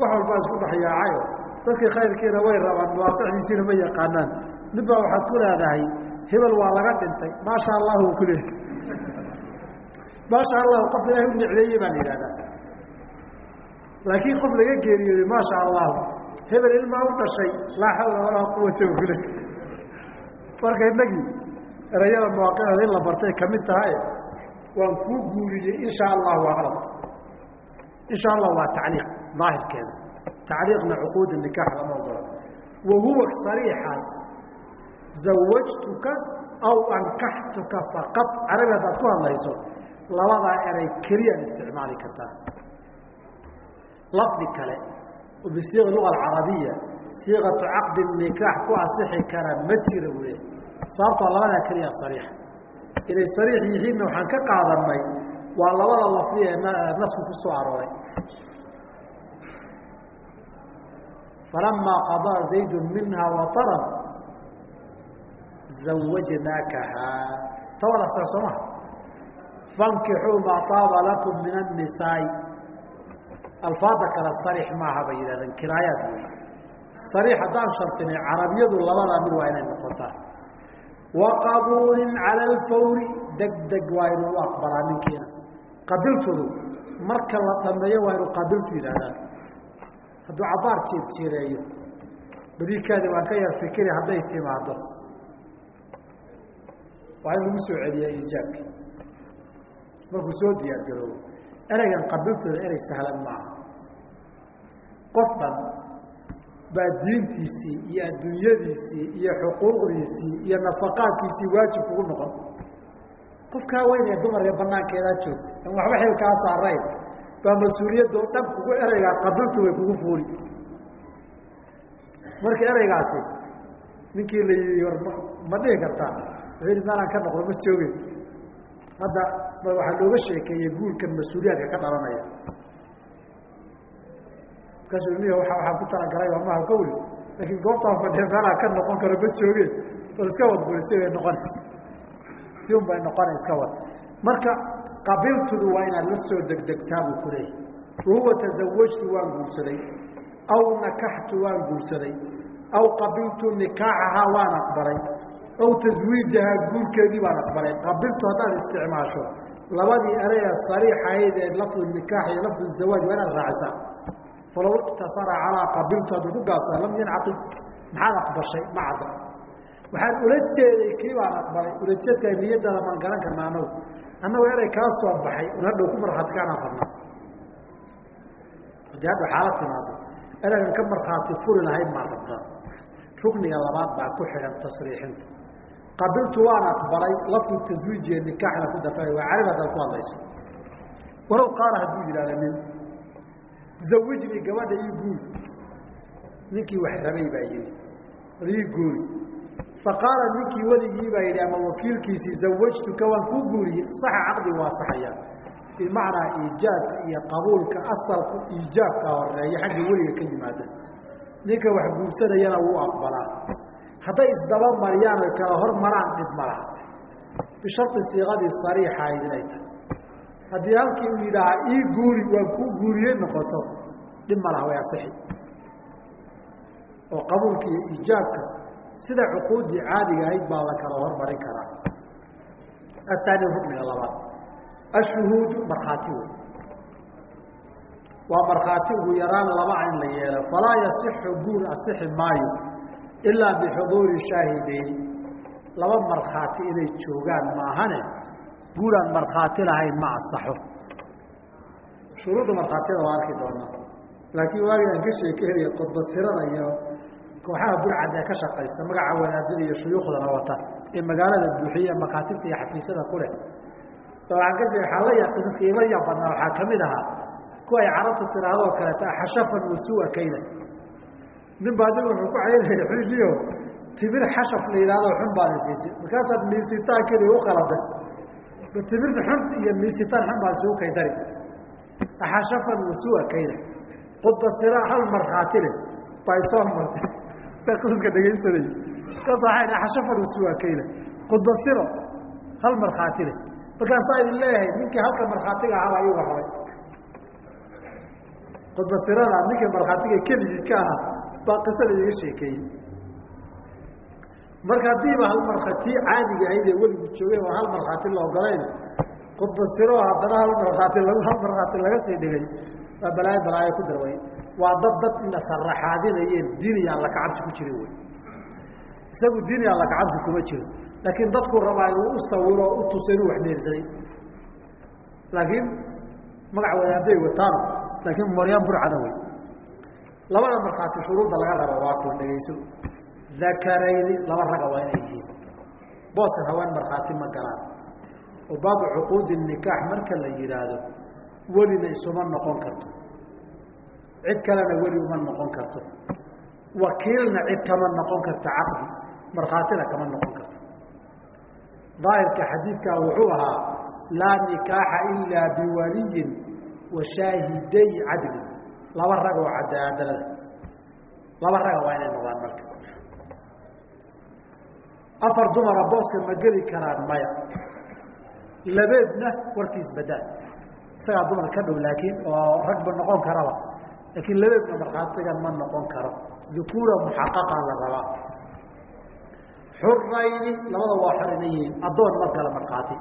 wax walbaa isku dhex yaacayo dadkii khayrkiina way rabaan mawaaqicdiisiina ma yaqaanaan mid baa waxaad ku leedahay hebel waa laga dhintay maasha allahu ku leehay maasha allahu qof ilaahay u nicmeeyey baa la yidhahdaa laakiin qof laga geeriyooday maasha allahu hebel ilmaa u dhashay laa xawla walaa quwata kule marka inagii erayada mawaaqicda in la bartay ka mid tahay waan kuu guuriyey insha allah waa qalad insha allah waa tacliiq daahirkeeda. Tacliiqna cuquud nikaax lama ogola wa huwa sariixaas zawajtuka aw ankaxtuka faqad. Carabi haddaad ku hadlayso labadaa eray keliyaad isticmaali kartaa lafdi kale oo bisiiqa luga alcarabiya siiqatu caqdi nikaax ku asixi kara ma jira wule sababtoo labadaa keliya sariixa inay sariix yihiinna waxaan ka qaadanay waa labada lafdi ee nasku ku arooray. Falamaa qadaa zaydu minha waطaran zawajnaakahaa tawada sa soo maha fankixuu maa taaba lakum min annisaai alfaada kale sarix maaha yidhahdeen kinaayaad wey sariix haddaan shartinay carabiyadu labadaa mid waa inay noqotaa. Wa qabuulin cala alfawri deg deg waa inuu u aqbalaa ninkiina. Qabiltudu marka la dhameeyo waa inuu qabiltu yidhahdaan hadduu cabaar jeed jireeyo badiikaadi waan ka yar fikiri hadday timaado waa in lagu soo celiyaa iijaabki markuu soo diyaar garoobo ereygan qabiltooda erey sahlan maaha. Qof dhan baa diintiisii iyo adduunyadiisii iyo xuquuqdiisii iyo nafaqaadkiisii waajib kugu noqon. Qofkaa weyn ee dumarka banaankeedaa joogta an waxba xil kaa saarayn baa mas'uuliyadoo dhan kugu ereygaa qabiltu way kugu fuuli. Marka ereygaasi ninkii la war ma dhihi kartaa? Wuxuu yihi maalaan ka noqdo ma joogin hadda waxaa looga sheekeeyey guurkan mas'uuliyaadka ka dhalanaya. Markaasuu ni waxaan ku talagalay waa maha gawli laakiin goobtaan fadhiya meelaa ka noqon karo ma joogeen bal iska wad buli si bay noqon. Si un bay noqona iska wad. Marka qabiltudu waa inaad la soo degdegtaa buu ku leeyahy wahuwa tazawajtu waan guursaday. Aw nakaxtu waan guursaday. Aw qabiltu nikaaxahaa waan aqbalay aw taswiijahaa guurkeedii baan aqbalay. Qabiltu haddaad isticmaasho labadii eraya sariixahayd ee lafdu nikaax iyo lafdu zawaaj waa inaad raacisaa falow iqtasara calaa qabiltu hadduu ku gaabsaa lam yancaqid maxaad aqbashay? Ma cadda. Waxaan ula jeeday kii baan aqbalay ulajeedka niyadaada maan garan karna anagu annagoo erey kaa soo baxay un hadhow ku markhaati kaanaa fadnaa haddii hadhow xaalad timaado ereygan ka markhaati furi lahayd maa rabtaa. Rukniga labaad baa ku xidhan tasriixinta qabiltu waan aqbalay lafdu taswiijiya nikaaxna ku dafay waa carib haddaad ku hadlayso. Walow qaala hadduu yidhahda nin zawijnii gabadha ii guuri ninkii wax rabay baa yihi bal ii guuri faqaala ninkii weligii baa yidhi ama wakiilkiisii zawajtuka waan kuu guuriyey saxa caqdi waa saxaya. Bimacnaa iijaabka iyo qabuulka asalku iijaabka horreeya xagga weliga ka yimaada. Ninka wax guursanayana wuu aqbalaa hadday isdaba mariyaan oy kala hor maraan dhib ma laha. Bisharti siiqadii sariixa ayd inay tahay. Haddii halkii uu yidhaahaa ii guuri waan kuu guuriyey noqoto. Dhib ma laha way asixi oo qabuulka iyo iijaabka sida cuquuddii caadiga ahayd baa la kala hormarin karaa. Ataani rukniga labaad. Ashuhuudu markhaati wey waa markhaati ugu yaraan laba in la yeelo. Falaa yasixu guur asixi maayo ilaa bixuduuri shaahideyn laba markhaati inay joogaan maahane guuraan markhaati lahayn ma asaxo shuruudda markhaatiyada waa arki doonaa laakiin waagii ka sheekeynaya qodbasirada iyo kooxaha burcad ka shaqaysta magaca wadaadada iyo shuyuukhdana wata ee magaalada buuxiya makaatibta iyo xafiisyada ku leh waxaan ka sheeg waxaa la yaqiin qiimo ya badnaa waxaa ka mid ahaa kuwa ay carabtu tirahdoo kaleeta xashafan wasua kayda nin baa nin wuxuu ku caynaya xiliyo timir xashaf la yidhahdo xun baad isiisay markaasaad miisitaan keliya u qaladay timir xun iyo miisitaan xun baan isugu kaydari. Xashafan wasua kayda qudbasira hal markhaati leh bay soo martay kuska dhegaysanay. Kaas waxay xashafan wasua kayda qudbasiro hal markhaati leh markaasaa idin leeyahay ninkii halka markhaatiga ahaabaa ii warramay qudbasirada ninkii markhaatiga keligii ka aha baa qisada iiga sheekeeyey marka haddiiba hal markhaati caadiga ahayd ee weligu joogay oo hal markhaati la ogolayn qudbasiro haddana hal markhaati hal markhaati laga sii dhigay waa balaayo balaayo ku darway. Waa dad dad ina saraxaadinayeen diiniya alla kacabsi ku jirin wey isagu diiniya alla kacabsi kuma jiro laakiin dadku rabaa inuu u sawiro o u tuso inuu wax meersaday laakiin magac wadaaday wataano laakiin moryaan burcada wey labada markhaati shuruudda laga raba waa kun dhegayso dakarayni laba raga waa inay yihiin. Booskan haween markhaati ma galaan. Oo baabu cuquudi nikaax marka la yidhaahdo welina isuma noqon karto. Cid kalena weli uma noqon karto. Wakiilna cid kama noqon karto caqdi markhaatina kama noqon karto. Daahirka xadiidkaa wuxuu ahaa laa nikaaxa ilaa biwaliyin wa shaahiday laba rag oo cadaalada laba raga waa inay noqdaan marka. Afar dumara booska ma geli karaan maya. Labeedna warkiis badaan. Isagaa dumar ka dhow laakiin oo ragba noqon karaba. Laakiin labeedna markhaatigan ma noqon karo. Dukuura muxaqaqaa la rabaa. Xurayni labada waa xor inay yihiin. Addoon mar kale markhaati.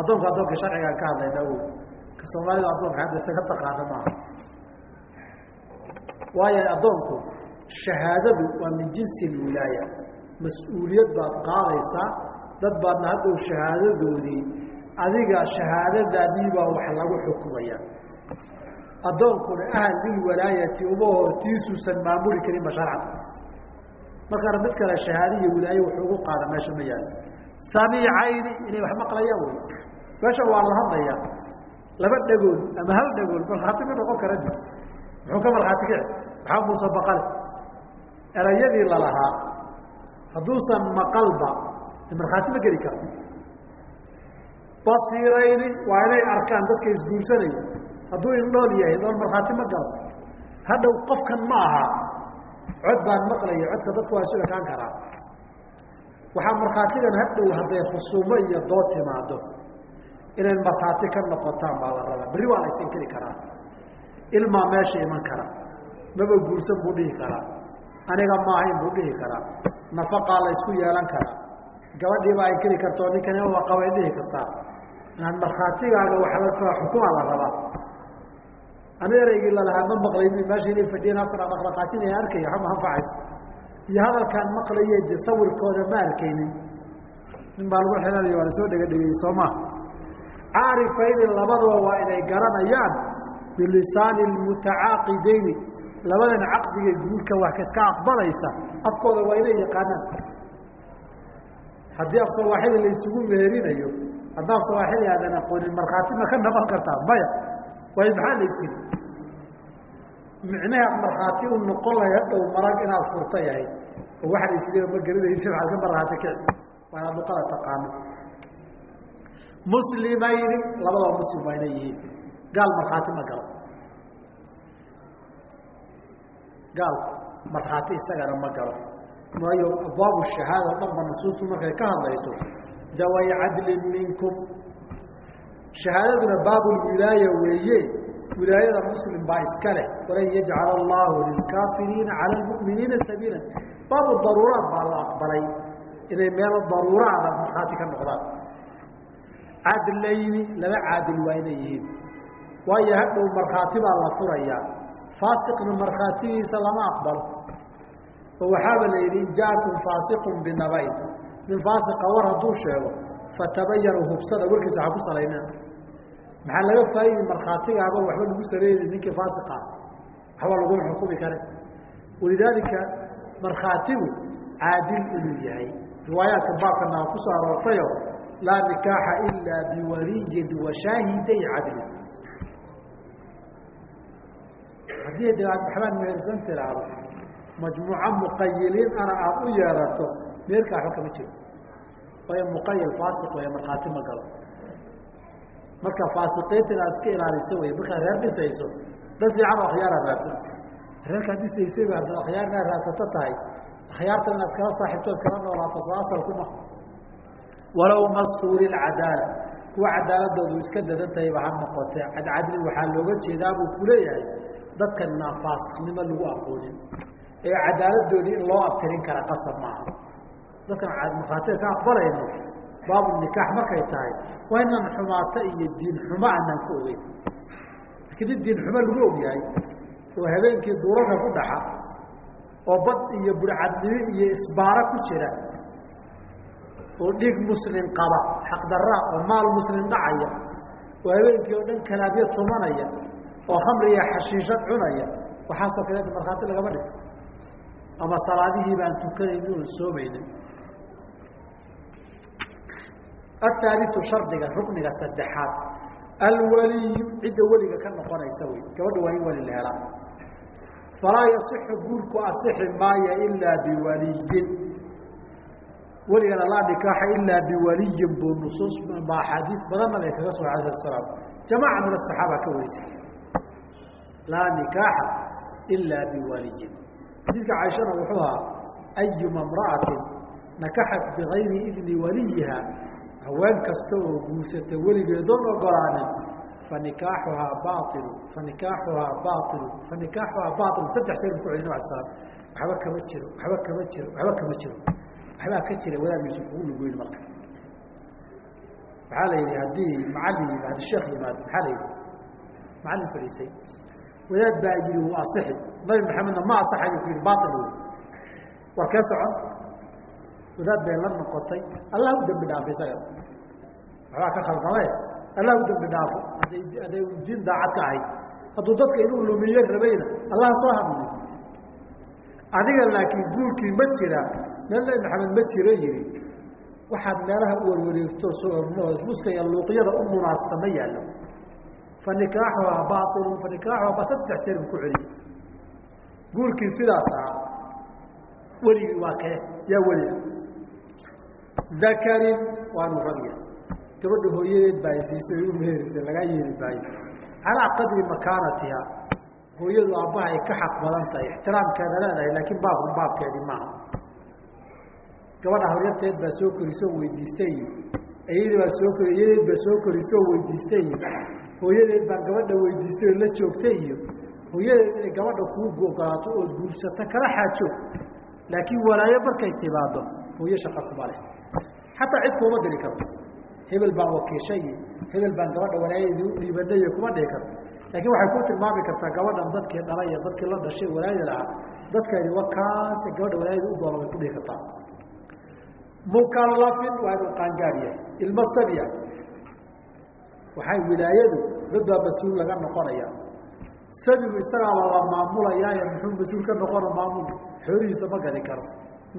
Addoonku addoonka sharcigaan ka hadlayna o ka soomaalida addoonka hadda isaga taqaana maaha waayo addoonku shahaadadu waa min jinsi lwilaaya mas'uuliyad baad qaadaysaa dad baadna haddow shahaadadoodii adiga shahaadadaadiibaa wax lagu xukumaya addoonkuna ahal lilwalaayati umahoo tiisuusan maamuli karinba sharcan. Markaana mid kale shahaada iyo wilaaye wuxuu qaada meesha ma yaalo samiicayni inay wax maqlayaan wey meesha waa la hadlayaa. Laba dhagool ama hal dhagool ma noqon kara muxuu ka markhaati kici maxaa muuse baqale erayadii lalahaa hadduusan maqalba markhaati ma geli karo basiirayni waa inay arkaan dadka isguursanaya. Hadduu indhool yahay doon markhaati ma galo. Hadhow qofkan ma aha. Cod baan maqlaya codka dadku waa isu ekaan karaa. Waxaa markhaatigan hadhow hadday khusuumo iyo dood timaado. Inay markhaati ka noqotaan baa la rabaa. Berri waa la is inkiri karaa ilmaa meesha iman kara. Maba guursan buu dhihi karaa aniga maahayn buu dhihi karaa nafaqaa la isku yeelan karaa gabadhii baa inkiri kartao ninkan in la qabay dhihi kartaa markhaatigaaga waa xukumaa la rabaa ani ereygii lalahaa ma maqlayni meesha inay fadhiyeen afka dhaqdhaqaajinaya arkaya waxba ma iyo hadalkaan maqlaye de sawirkooda ma arkaynin. Nin baa lagu xilanayo waa la soo dhega dhegeyey soo maa caarifayni labadaba waa inay garanayaan bilisaani lmutacaaqideyni labadan caqdiga guurka wax iska aqbalaysa afkooda waa inay yaqaanaan. Haddii af sawaaxili la meherinayo haddaa af sawaaxili aadan aqoonin markhaati ma ka noqon kartaa maya. Way maxaa laysiri micnaha markhaati u noqon lahay hadhow marag inaad furta yahay. Oo waxa laysiri ma gelinaysa waxaad ka markhaati kici waa luqada taqaano. Muslimayni labadaba muslim waa inay yihiin gaal markhaati ma galo. Gaalku markhaati isagana ma galo. Waayo abwaabu shahaada o dhan ba nusuustu markay ka hadlayso. Daway cadlin minkum. Shahaadaduna baabulwilaaya weeye. Wilaayada muslim baa iska leh. Walan yajcala allahu lilkaafiriina cala lmu'miniina sabiila baabu daruuraat baa la aqbalay inay meel daruuraada markhaati ka noqdaan. Cadlayni laba caadil waa inay yihiin waayo hadhow markhaati baa la furayaa faasiqna markhaatigiisa lama aqbalo oo waxaaba la yidhi in jaakum faasiqun binabayn nin faasiqa war hadduu sheego. Fatabayanu hubsada warkiisa ha ku salaynina maxaa laga faa'idi markhaatigaaba waxba lagu sareeyey ninkii faasiqa waxba laguma xukumi kare. Walidaalika markhaatigu caadil inuu yahay. Riwaayaadka baabkana ku soo aroortayo laa nikaaxa ilaa biwaliyin wa shaahiday cadlin haddii de aad waxbaan mehersan tiraahdo majmuuco muqayiliin ana aad u yeelato meerkaa waxba kama jiro. Waayo muqayil faasiq way markhaati ma galo. Marka faasiqiinta inaad iska ilaaliso wey markaad reer dhisayso dad fiican oo akhyaara raadso. Reerkaad dhisaysay ba haddaad akhyaar inaad raadsato tahay. Akhyaarta inaad iskala saaxibto iskala noolaato soo asalku ma walow mastuuri lcadaala kuwa cadaaladoodu iska dadan tahayba ha noqotee cadcadli waxaa looga jeedaa buu dadkan inaan faasiknimo lagu aqoonin. Ee cadaaladoodii in loo abtirin kara qasab maaha. Dadkan markhaatida ka aqbalayno baabu nikaax markay tahay waa inaan xumaato iyo diin xumo anaan ku ogeyn. Laakiin in diin xumo lagu ogyahay oo habeenkii duurarka ku dhaxa oo bad iyo burcadnimo iyo isbaaro ku jira oo dhiig muslim qaba xaqdarra oo maal muslim dhacaya oo habeenkii oo dhan kalaabyo tumanaya oo khamri iyo xashiishad cunaya waxaasoo kaleeta markhaati lagama dhigto ama salaadihii baan tukanayn oon soomaynin athaaliu shardiga rukniga saddexaad. Alwaliyu cidda weliga ka noqonaysa wey gabadha waa in weli la falaa yasixu guurku asixi maayo ilaa biwaliyin. Weligana laa nikaaxa ilaa biwaliyin buu nusuus axaadiis badanna bay kaga soo alay salaam jamaaca min ka warisay laa nikaaxa ilaa biwaliyin xadiidka caaishana wuxuu ahaa ayuma imra'atin nakaxat bigayri idni waliyiha haween kasta oo guursata weligeedoon ogolaanin fanikaaxuhaa bailu fanikaaxuhaa bailu fanikaaxuhaa bailu saddex sar ku celi nab slam waxba kama jiro waxba kama jiro waxba kama jiro waxbaa ka jira wadaad yuusuf ugu lugoyn marka. Waxaa la yidhi haddii macalin yimaado sheekh yimaado maxaa la yidhi? Macalin fadhiisay wadaad baa yidhi wuu asixi. Nabi maxamedna ma asaxayo ku yidhi bail wey war kee socon? Wadaad bay la noqotay. Allah u dembi dhaafo isaga. Waxbaa ka khaldame allah u dembi dhaafo. Hadday hadday diin daacad ka ahayd. Hadduu dadka inuu lumiye rabayna allah soo hadli adiga laakiin guurkii ma jira. Nabi maxamed ma jiro yihi waxaad meelaha u warwareegto muska iyo luuqyada u munaasaba ma yaallo fa nikaaxuhaa bailu fa nikaaxuhaa ba saddex jeer bu ku celiyey guurkii sidaas ahaa weligii waa kee yaa weliga dakarin waanu ragya. Gabadha hooyadeed baa siisay u meherisay lagaa yeeli maayo calaa qadri makaanatiha hooyadu aabbaha ay ka xaq badan tahay ixtiraamkeeda leedahay laakiin baabku baabkeedii maaha. Gabadha haryarteed baa soo korisoo weydiistay. Iyadii baa soo iyadeed baa soo korisoo weydiistay hooyadeed baa gabadha weydiistay oo la joogtay iyo hooyadeed inay gabadha kuu ogolaato ood guursato kala xaajo. Laakiin walaayo markay timaado hooyo shaqa kuma leh xataa cid kuuma diri karto. Hebel baan wakiishay iyo hebel baan gabadha walaayadeedii u dhiibanay iyo kuma dhihi karto. Laakiin waxay ku tilmaami kartaa gabadhan dadkii dhalay iyo dadkii la dhashay walaayada lahaa dadkeedi wakaase gabadha walaayada u doona bay ku dhihi kartaa. Mukalafin waa inuu qaangaar yahay ilmo sabiya waxay wilaayadu dad baa mas'uul laga noqonaya. Sabigu isagaaba la maamulayaa muxuu mas'uul ka noqona maamul? Xoolihiisa ma gadi karo.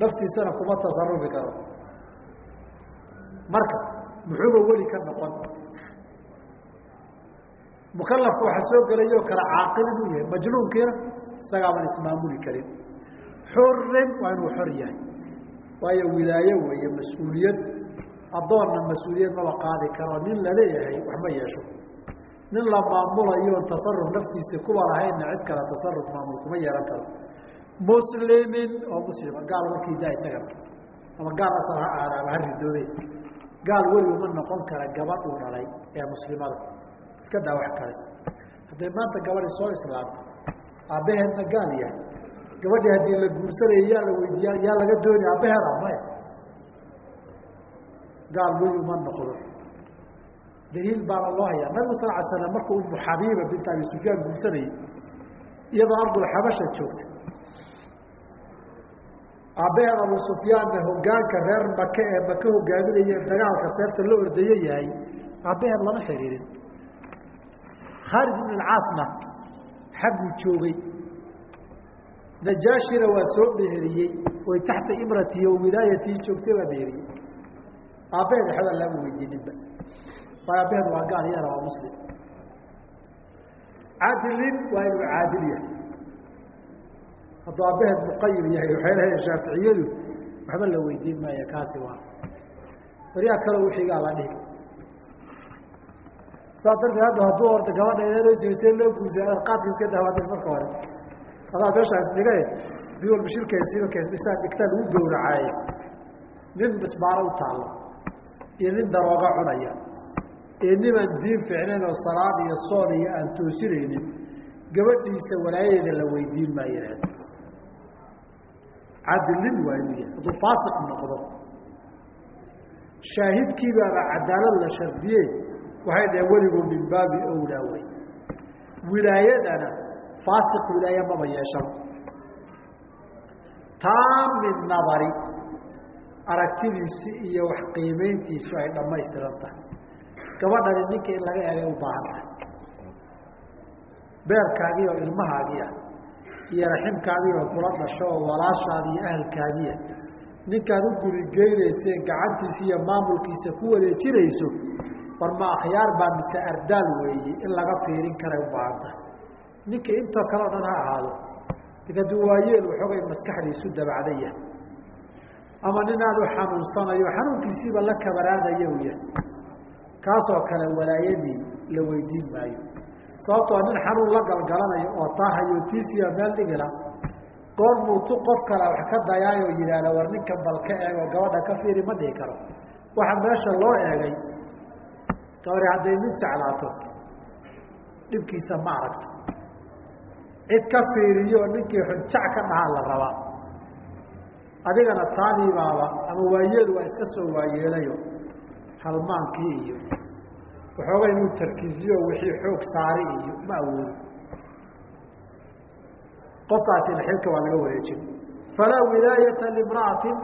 Naftiisana kuma tasarufi karo. Marka muxuuba weli ka noqon? Mukalafka waxaa soo gelayoo kale caaqil inuu yahay. Majnuunkiina isagaaban ismaamuli karin. Xurin waa inuu xor yahay. Waayo wilaayo weeye mas'uuliyad addoonna mas'uuliyad maba qaadi karo nin la leeyahay wax ma yeesho. Nin la maamulayo tasaruf naftiisa kuwa lahaynna cid kale tasaruf maamul kuma yeelan karo. Muslimin oo muslima gaal markii daa isagana ama gaal asal ha aada ha ridoobe gaal weliba ma noqon kara gabadh uu dhalay ee muslimada. Iska daa wax kale. Hadday maanta gabadhi soo islaamto aabbaheedna gaal yahay. Gabadhii haddii la guursanaya yaa la weydiiya yaa laga doonaya aabbaheeda maya gaal weli uma noqdo. Daliil baana loo hayaa nabigu sal ly slam markuu umu xabiiba bint abi sufyaan guursanayay iyadoo ardul xabasha joogta. Aabbaheed abu sufyaanna hogaanka reer maka ee maka hogaaminaya dagaalka seefta la ordayo yahay aabbaheed lama xiriirin. Khaalid ibn alcaasna xagguu joogay. Najaashina waa soo dheeriyey way taxta imratihi o wilaayatii joogtay baa dheeriyey aabbaheed waxba lama weydiininba waayo aabbaheed waa gaal iyana waa muslim. Cadilin waa inuu caadil yahay. Hadduu aabbaheed muqayim yahay waxay leeyahay shaaficiyadu waxba la weydiin maayo kaasi waa. Waryaa kaloo wixiigaa la dhihi. Saas darteed hadda hadduu horta gabadha see loo guusa qaadka iska dahwaadin marka hore. Adaa meeshaas dhigae dii walba shirkeesiisaa dhigtaa lagu gowracaaye nin misbaaro u taallo iyo nin darooga cunaya iyo nimaan diin ficnayn oo salaad iyo soon iyo aan toosinaynin gabadhiisa walaayadeeda la weydiin maayo. Cadilin waa inuu yahay hadduu faasiq noqdo. Shaahidkiibaaba cadaalad la shardiye waxay dhaheen weligu min baabi owlaa wey wilaayadana faasiq wilaaye maba yeeshan. Taami nadari aragtidiisi iyo wax qiimeyntiisu ay dhammaystiran tahay. Gabadhani ninka in laga egay u baahan tahay. Beerkaagii oo ilmahaagii ah iyo raximkaagii kula dhasho oo walaashaadi iyo ahalkaagiia ninkaad u gurigeynayse gacantiisa iyo maamulkiisa ku wareejinayso war ma akhyaar baa mise ardaal weeye in laga fiirin karay u baahan tahay. Ninka intoo kale o dhan ha ahaado haduu waayeel waxoogay maskaxdiisu dabacdaya ama nin aad u xanuunsanayo xanuunkiisiiba la kabaraadaya u yahay. Kaasoo kale walaayadii la weydiin maayo. Sababtoo nin xanuun la galgalanayo oo taahayo tiisiya meel dhigila goor muutu qof kale wax ka dayaayoo yidhaahda war ninkan bal ka eeg gabadha ka fiiri ma dhihi karo. Waxa meesha loo eegay. Gabari hadday nin jeclaato dhibkiisa ma aragto. Cid ka fiiriyo ninkii xunjac ka dhahaa la rabaa adigana taadiibaaba ama waayeedu waa iska soo waayeelayo. Halmaankii iyo waxooga inuu tarkiisiyo wixii xoog saari iyo ma awoodo qofkaasina xilka waa laga wareejin. Falaa wilaayata limra'atin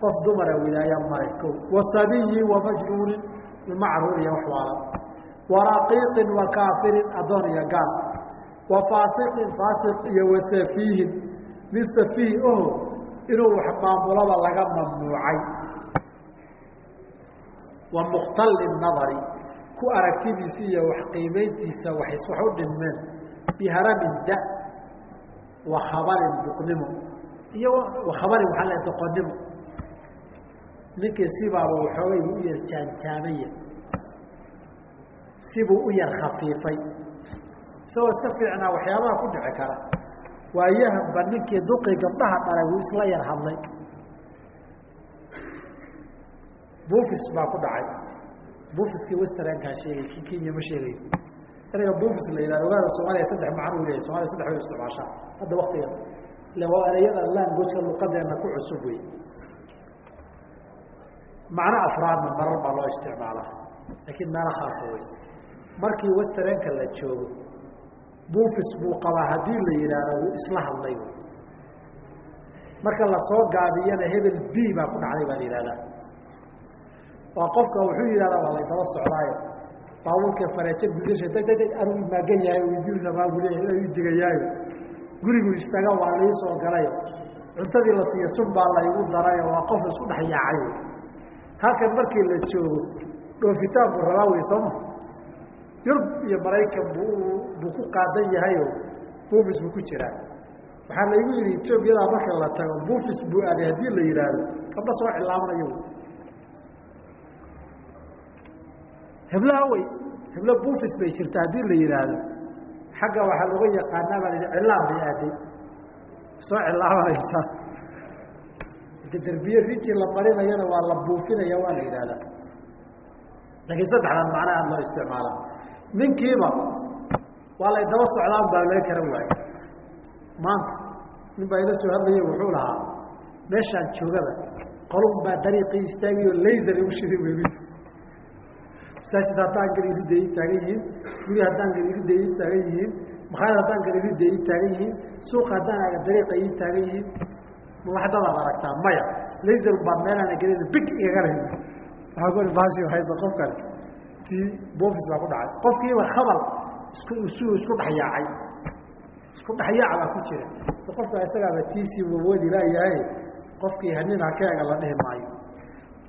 qof dumara wilaaya male ko. Wasabiyi wamajnuunin ilmacruur iyo wax waalan waraqiiqin wa kaafirin addoon iyo gaal. Wa faasiqin faasiq iyo wasafiihin min safiih oho inuu wax maamulaba laga mamnuucay. Wa mukhtali nadari ku aragtidiisa iyo wax qiimeyntiisa wax u dhimeen biharamin da wa khabarin buqnimo. Iyo khabarin waxaa la doqonnimo ninkii sibaaba waxoogay u yar jaanjaamaya. Sibuu u yar khafiifay. Isagoo iska fiicnaa waxyaabaha ku dhici kara waayahanba ninkii duqii gabdhaha dhalay wuu isla yar hadlay. Bufis baa ku dhacay. Bufiskii westernkaa sheegay ki kenya ma sheegayo ereyga bufis la yihahdo ogaada soomaaliya saddex macnuu leeyahy somaaliya saddex way isticmaashaa. Hadda waktigan ille waa ereyada languageka luqadeena ku cusub wey macno afraadna marar baa loo isticmaalaa laakiin meelo khaasa wey markii westernka la joogo bufis buu qabaa haddii la yidhaahdo wuu isla hadlay. Marka la soo gaabiyana hebel b baa ku dhacday baa la yihahdaa waa qofka wuxuu yidhahdaa waa laydaba socdaayo. Baabuurka fareejo gudasha degdeg anuu maagan yahay idirsabaabu leeyahay inuu digayaayo gurigu istaga waa lai soo galayo cuntadii la siiya sun baa laygu darayo waa qof isku dhex yaacay. Halkan markii la joogo dhoofitaan buu rabaa wey sooma yurub iyo maraykan buu buu ku qaadan yahayo bufis buu ku jiraa. Waxaa laygu yidhi etoobiyadaa marka la tago bufis buu aaday haddii la yidhaahdo gabdha soo cilaamanayo heblaha wey heblo bufis bay jirta haddii la yidhaahdo xagga waxaa looga yaqaanaa baa la yidhi cilaan bay aaday soo cilaamanaysaa de derbiye rinji la marinayana waa la buufinaya waa la yidhahdaa laakiin saddexdan macna aad loo isticmaala ninkiiba waa lay daba socdaan baa laga karan waaye maanta nin baa ila soo hadlaya wuxuu lahaa meeshaan joogaba qolun baa dariiqii istaagayo laser igu shiday weymid masaajid haddaan galiridda ii taagan yihiin guri haddaan galiridda ii taagan yihiin makhaayad haddaan galiridda ii taagan yihiin suuqa haddaan aga dariiqa ii taagan yihiin ma wax dadaad aragtaa maya. Laser baan meelaana gelin big igaga leh waxaa ku baashi hayba qofkan tii boofis baa ku dhacay. Qofkiiba khabal. Isku isu isku dhexyaacay isku dhexyaac baa ku jira. Qofka isagaaba tiisii wawadi laayahay qofkii hanin hakeega la dhihi maayo.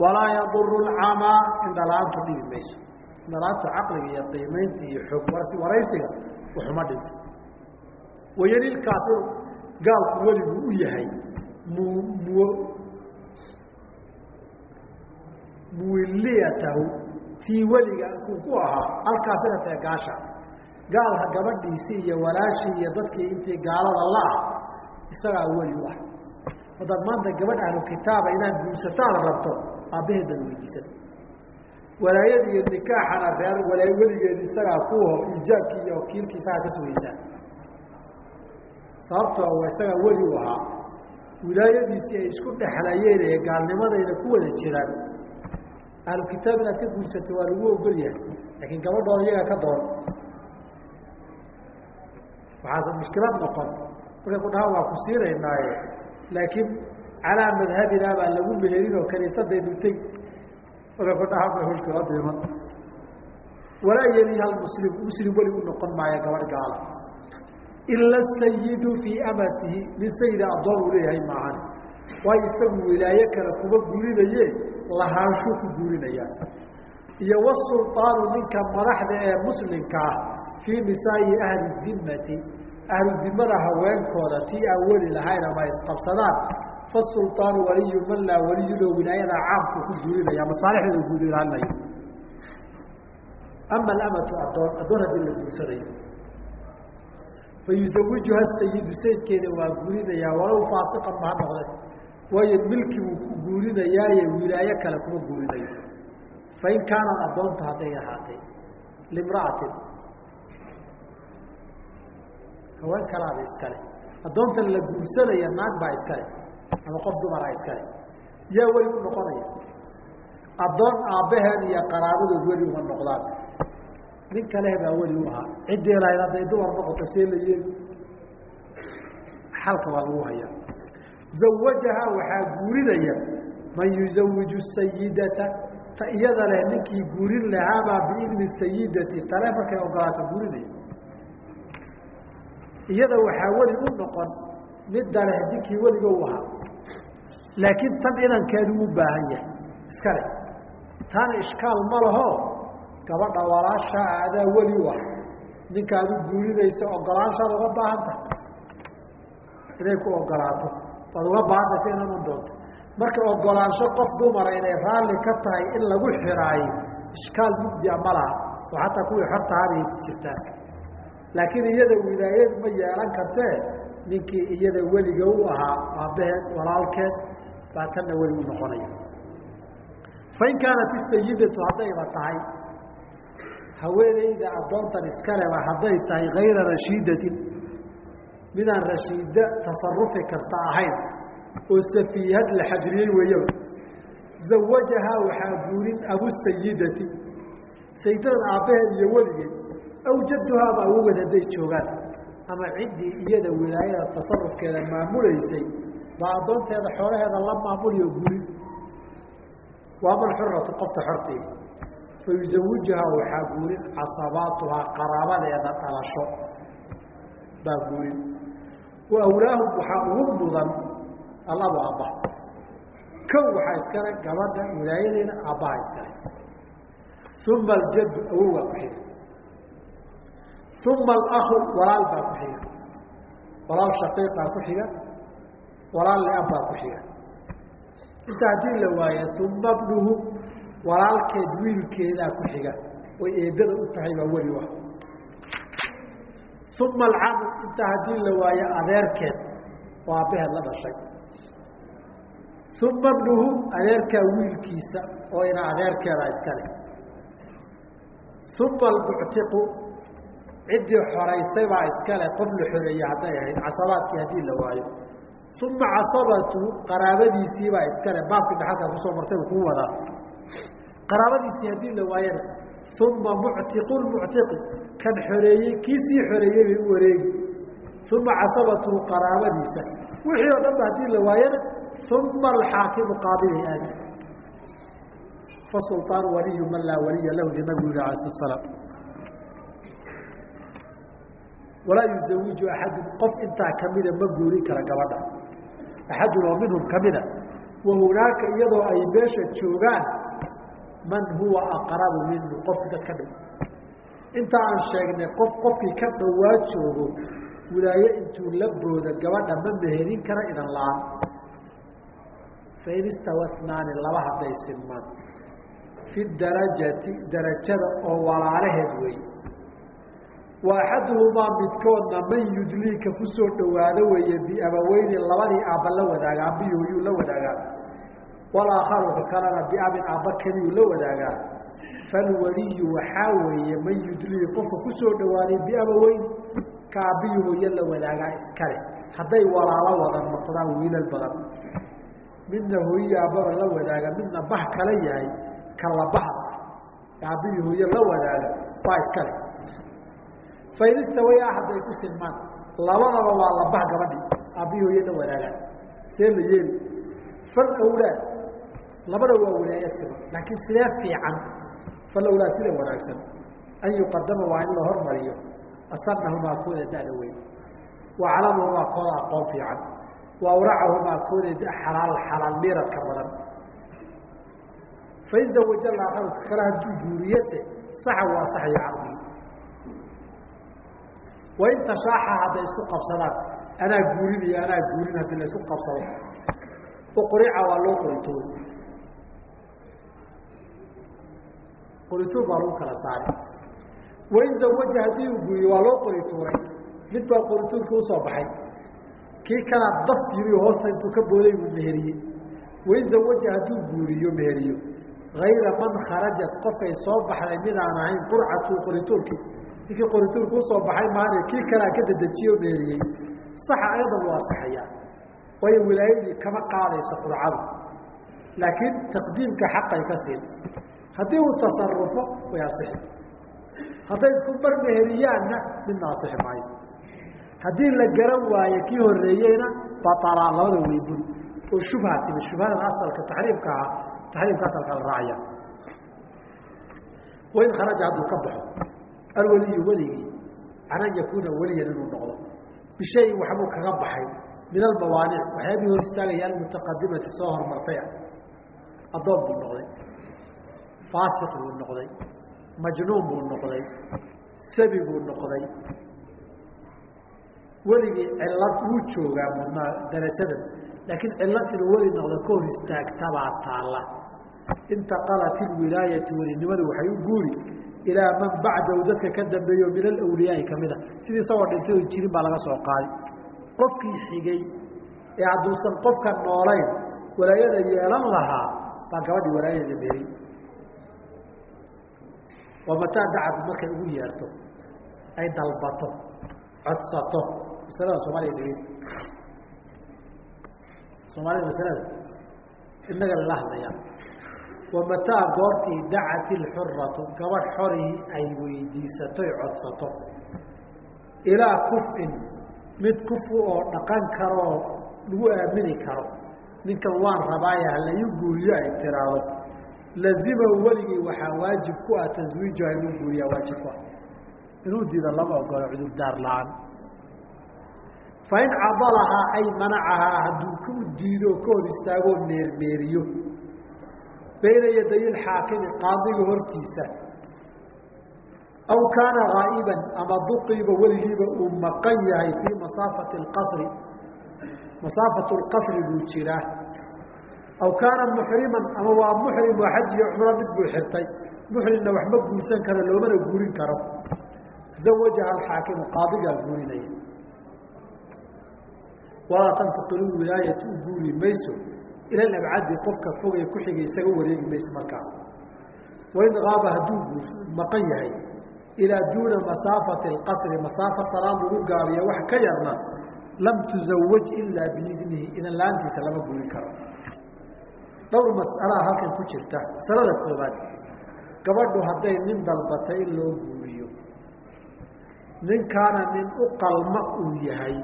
Walaa yaduru lcamaa indhala-aantu dhibi mayso. Indhala-aantu caqliga iyo qiimaynta iyo xoog waraysiga waxuma dhinto wayanilkaafiru gaalku weligu u yahay. Mu mu muwiliyatahu tii weliga uu ku ahaa ee gaasha. Gaalha gabadhiisii iyo walaashii iyo dadkii intii gaalada la-ah isagaa weli u ah. Haddaad maanta gabadh ahlu kitaaba inaad guursataad rabto aabbaheed baad weydiisan walaayada nikaaxana reer walaa weligeed isagaa kuho iijaabkii iyo wakiilkii isagaa ka sugaysaa sababtoo isagaa weli u ahaa. Wilaayadiisii ay isku dhexlayeen ee gaalnimadayna ku wada jiraan ahlu kitaab inaad ka guursato waa lagu ogol yahay laakiin gabadhooda iyagaa ka doon. Waxaase mushkilad noqon. Markay ku dhahaan waa ku siinaynaaye. Laakiin calaa madhabinaa baa lagu meherin oo kaniisadaynu teg markay ku dhahaan ba mushkilada iman walaa yeliha muslim muslim weli u noqon maayo gabadh gaala. Ila sayidu fii amatihi nin sayida addoon uu leeyahay maahan waayo isagu wilaaye kale kuma guurinaye lahaanshu ku guurinayaan iyo wasulطaanu ninka madaxda ee muslimka ah fii nisaa'i ahli dimmati ahlu dimada haweenkooda tii aan weli lahayn ama isqabsadaan fasulطaanu waliyu man laa waliyulo wilaayada caamku ku guurinaya masaalixdeeda guud ilaalinayo ama alamatu adoon addoon haddii la guursanayo. Fayuzawijuha sayidu sayidkeeda waa guurinayaa walow faasiqan ma ha waayo milki buu ku guurinayaaye wilaayo kale kuma guurinayo. Fain kaanat addoonta hadday ahaatay limra'atin. Haween kalaaba iskale addoontan la guursanaya naag baa iskale ama qof dumaraa iskale yaa weli u noqonaya addoon aabbaheed iyo qaraabadood weli uma noqdaan. Nin kale baa weli u ahaa. Ciddii lahayd hadday dumar noqoto see la yeeli. Xalka waa lagu hayaa zawajahaa waxaa guurinaya man yuzawiju sayidata ta iyada leh ninkii guurin lahaabaa biidni sayidati tale markay ogolaato guurinaya iyada waxaa weli u noqon midda leh ninkii weliga u ahaa laakiin tan inankeedu u baahan yahay iska leh taana ishkaal ma laho gabadha walaashaa adaa weli u ah ninkaad u guurinayso ogolaanshaad uga baahan tahay inay ku ogolaato waad uga baahantaysa inan u doonto. Marka ogolaansho qof dumara inay raalli ka tahay in lagu xiraayo ishkaal mugdia ma laha. Oo xataa kuwii xortahaabay jirtaan laakiin iyada wilaayad ma yeelan kartee ninkii iyada weliga u ahaa aabbaheed walaalkeed baa tanna weli u noqonaya fain kaanat isayidatu haddayba tahay haweeneyda addoontan iskaleba hadday tahay kayra rashiidatin midaan rashiida tasarufi karta ahayn oo safiihad la xajriyey weeyaba zawajahaa waxaa guurin abusayidati sayidadan aabbaheed iyo weligeed aw jadduhaa ama awogeed hadday joogaan. Ama ciddii iyada wilaayada tasarufkeeda maamulaysay baa addoonteeda xoolaheeda la maamuliyo guurin. Waa man xuratu qofta xorteeda fayuzawijuhaa waxaa guurin casabaatuhaa qaraabadeeda dhalasho. Baa guurin wa awlaahum waxaa ugu mudan allabu aabba kow waxaa iskale gabadha wilaayadeeda aabbaha iskale. Uma aljaddu awowgaa ku xiga uma alahu walaal baa ku xiga. Walaal shaqiiqaa ku xiga. Walaal liab baa ku xiga. Inta haddii la waaye uma bnuhu walaalkeed wiilkeedaa ku xiga. Oy eedada u tahay baa weli ah uma alcamu intaa haddii la waayo adeerkeed oo aabbaheed la dhashay uma bnuhu adeerkaa wiilkiisa oo ina adeerkeeda iskale uma almuctiqu ciddii xoraysay baa iskale qof la hadday ahayd casabaadkii haddii la waayo uma casabatu qaraabadiisii baa iskale baabkii dhaxalkaa ku soo martay uu kuu wadaa qaraabadiisii haddii la waayana uma muctiqu lmuctiqi kan xoreeyey kii sii xoreeyey bay u wareegi uma casabatuhu qaraabadiisa wixii oo dhan ba haddii la waayana uma alxaakimu qaadihay aadi fasulطaan waliyu man laa waliya lahu di nabigu yihi alay slat slaam walaa yuzawiju axadun qof intaa kamida ma guurin kara gabadha axadun oo minhum kamida wa hunaaka iyadoo ay meesha joogaan man huwa aqrabu minhu qof dad ka dhow inta aan sheegnay qof qofkii ka dhowaa joogo wilaaye intuu la booda gabadha ma meherin kara idan la'aan. Fain istawa snaani laba hadday sinmaan fi darajati darajada oo walaalaheed wey. Wa midkoodna man yudliika ku soo dhowaado weeye biabaweyni labadii aabba la wadaaga hoyuu la wadaagaa walaakharu ka kalena biabin aabba keliyuu la wadaagaa falwaliyu waxaa weeye man yudlii qofka ku soo dhowaaday biabaweyn ka aabbihi hooye la wadaagaa iskale. Hadday walaalo wada noqdaan wiilal badan. Midna hooye aabbaba la wadaaga midna bah kala yahay kalabahda aabbihii hooye la wadaaga waa iskale. Fain istawaya hadday ku sinmaan labadaba waa labah gabadhi aabbihii hooye la wadaagaan see la yeeli. Fal awlaad labada waa walaayo siman laakiin sidee fiican fal awlaad sida wanaagsan an yuqadama waa in la hormariyo asanahumaa kooda da'da weyn. Wa aclamahumaa kooda aqoon fiican. Wa awracahumaa kooda xalaal xalaal miiradka badan. Fain zawaja laakharu kale hadduu guuriyese saxa waa saxaya caqdigi wain tashaaxa hadday isku qabsadaan anaa guurinaya anaa guurin haddii la qabsado. Uqrica waa loo qoritoon qorituur baa lagu kala saaray. Wain zawaja haddii uu guuriyo waa loo qorituuray mid baa qorituurka u soo baxay. Kii kalaa daf yiri hoosta intuu ka booday buu meheriyey wain zawaja hadduu guuriyo meheriyo. Ayra man kharajat qofkay soo baxday mid aan ahayn qurcatu qorituurkii ninkii qorituurka u soo baxay maane kii kalaa ka dedejiye o meheriyey saxa aydan waa saxaya. Waayo wilaayadii kama qaadayso qurcadu. Laakiin taqdiimka xaqay ka siin haddii uu tasarufo way asixi. Hadday isku mar meheriyaanna midna asixi maayo. Haddii la garan waayo kii horeeyeyna baala labada weybun oo shubha timi shubhadan asalka taxriimka ahaa taxriimka asalka la raacaya wain kharaja hadduu ka baxo alwaliyu weligii can an yakuuna weliyan inuu noqdo. Bishayin waxbuu kaga baxay min almawaanic. Waxyaabihii hor istaagaya almutaqadimati soo hormartay ah. Addoon buu noqday faasiq buu noqday majnuun buu noqday sabi buu noqday. Weligii cilad wuu joogaa mudnaa darajadan laakiin cilad inuu weli noqdo ka hor istaagtabaa taalla. Intaqalat ilwilaayati welinimadu waxay u guuri ilaa man bacdahu dadka ka dambeeyo min alawliyaai ka mid a sidii isagoo dhintay oon jirin baa laga soo qaaday. Qofkii xigay ee hadduusan qofka noolayn walaayada yeelan lahaa baa gabadhii walaayadeeda meeri waa mataa dacad markay ugu yeerto ay dalbato codsato masalada soomaliya dhegeysta soomaalida masalada inaga lala hadlayaa wa mataa goortii dacat ilxuratu gabadh xorii ay weydiisatoy codsato. Ilaa kufin mid kufu oo dhaqan karoo lagu aamini karo. Ninkan waan rabaaye halaiu guuriyo ay tiraahdo lazimahu weligii waxaa waajib ku ah taswiijuha inuu guuriyaa waajib ku ah. Inuu diido lama ogolo cudurdaar la'aan. Fain cadalahaa ay manacahaa hadduu ku diido ka hor istaagoo meermeeriyo. Bayna yaday xaakimi qaadiga hortiisa. Aw kaana haa'iban ama duqiiba weligiiba uu maqan yahay fii masaafati اqasri masaafatu اlqasri buu jiraa aw kaana muxriman ama waa muxrim oo xaj iyo cumro mid buu xirtay muxrimna waxma guursan karo loomana guurin karo zawajaha alxaakimu qaadigaa guurinaya walaa tantaqilu wilaayatu u guuri mayso ila abcadi qofka fogee ku xigay isaga wareegi mayso markaa wain aaba hadduu maqan yahay ilaa duuna masaafati اqasri masaafa salaam lagu gaabiya wax ka yarna lam tuzawaj ilaa biidnihi idan la'aantiisa lama guurin karo dhowr mas'alaa halkan ku jirta. Masalada koobaad gabadhu hadday nin dalbatay in loo guuriyo. Ninkaana nin u qalma uu yahay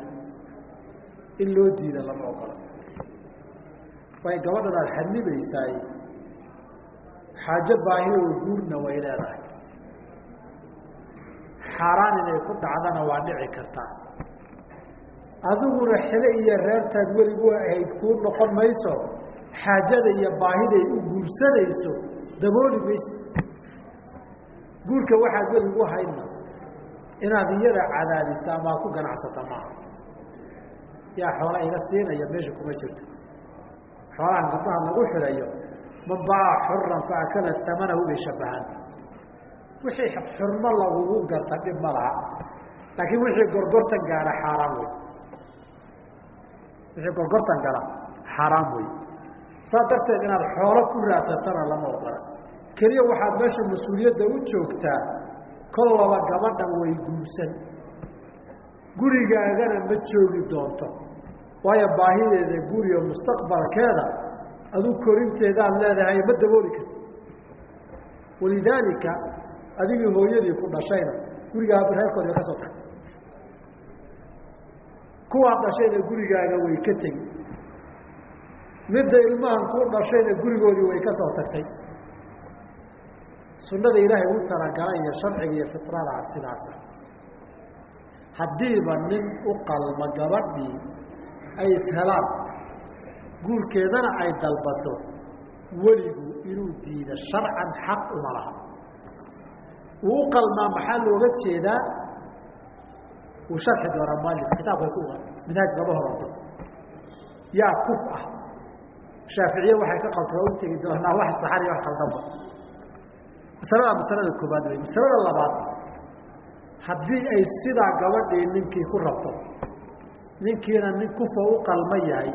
in loo diida lama ogola. Way gabadhan aad xanibaysaay xaajo baahi oo guurna way leedahay. Xaaraan inay ku dhacdana waa dhici kartaa adiguna xile iyo reertaad weligu ahayd kuu noqon mayso xaajada iyo baahiday u guursanayso dabooli mayse guurka waxaad weligu haydna inaad iyada cadaadisa ama ku ganacsata maaha yaa xoola iga siinaya meesha kuma jirto. Xoolahan gabdaha lagu xidhayo man baa xuran fa akala tamanahu bay wixii xurmo lagugu garta dhib ma laha. Laakiin wixii gorgortan gaara xaaraan wey wixii gorgortan gala xaaraan wey saa darteed inaad xoolo ku raadsatana lama ogola keliya waxaad meesha mas'uuliyadda u joogtaa kollaba gabadhan way guursan gurigaagana ma joogi doonto waayo baahideeda guriga mustaqbalkeeda aduu korinteedaad leedahay ma dabooli karti walidaalika adigii hooyadii ku dhashayna gurigaa reerkoodi ka soo tagtay kuwaad dhashayna gurigaaga way ka tegi midda ilmahan ku dhashayna gurigoodii way ka soo tagtay. Sunnada ilaahay u talagalay iyo sharciga iyo fitradaa sidaasa haddiiba nin u qalma gabadhii ay ishelaan guurkeedana ay dalbato weligu inuu diido sharcan xaq uma laha. Wuu u qalmaa maxaa looga jeedaa? Wuu sharxi doonaa mualif kitaabkay ku minhaaj lama horanto yaa kuf ah shaaficiye waxay ka qabta waa u doonaa wax saxan iyo wax qaldanba masalada masalada koobaad wey masalada labaad haddii ay sidaa gabadhii ninkii ku rabto ninkiina nin kufa u qalma yahay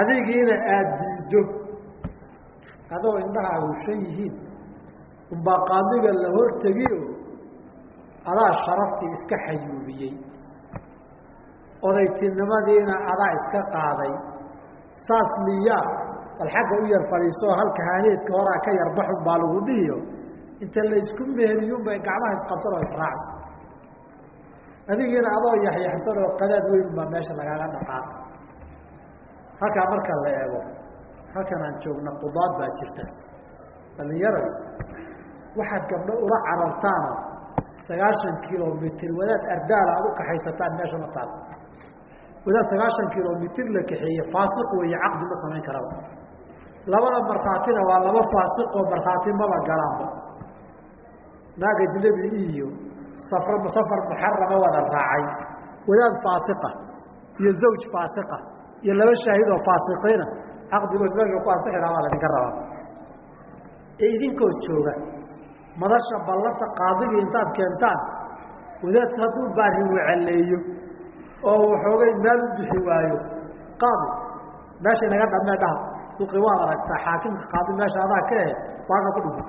adigiina aada diiddo adoo indhaha hushan yihiin unbaa qaadiga la hortegiyo adaa sharaftii iska xayuubiyey. Odaytinimadiina adaa iska qaaday saas miyaa bal xagga u yar fadhiisoo halka haaneedka horaa ka yarbaxun baa lagu dhihiyo. Inta laysku meheriyun bay gacmaha isqabsan oo israaci adigiina adoo yaxyaxsan oo qadaad weyn baa meesha lagaaga dhaqaaqay halkaa marka la eego halkan aan joogna qudaad baa jirta. Dhalinyarada waxaad gabdho ula carartaana sagaashan kilomitr wadaad ardaala aad u kaxaysataan meesha ma taal wadaad sagaashan kilomitr la kaxeeye faasiq weeye caqdi ma samayn karaba. Labada markhaatina waa laba faasiqoo markhaati maba galaanba naag ajnabi iyo safar safar muxarama wada raacay. Wadaad faasiqa iyo zawj faasiqa iyo laba shaahid oo faasiqiina caqdigood meesha ku ansixi baa ladinka rabaa. Ee jooga madasha ballanta qaadigii intaad keentaan wadaadka hadduu baari weceleeyo oo waxoogay meel u bixi waayo. Qaadi meesha inaga dhamee dhaha duqi waad aragtaa xaakimka qaadi meesha adaa ka eh waaga ku dhuma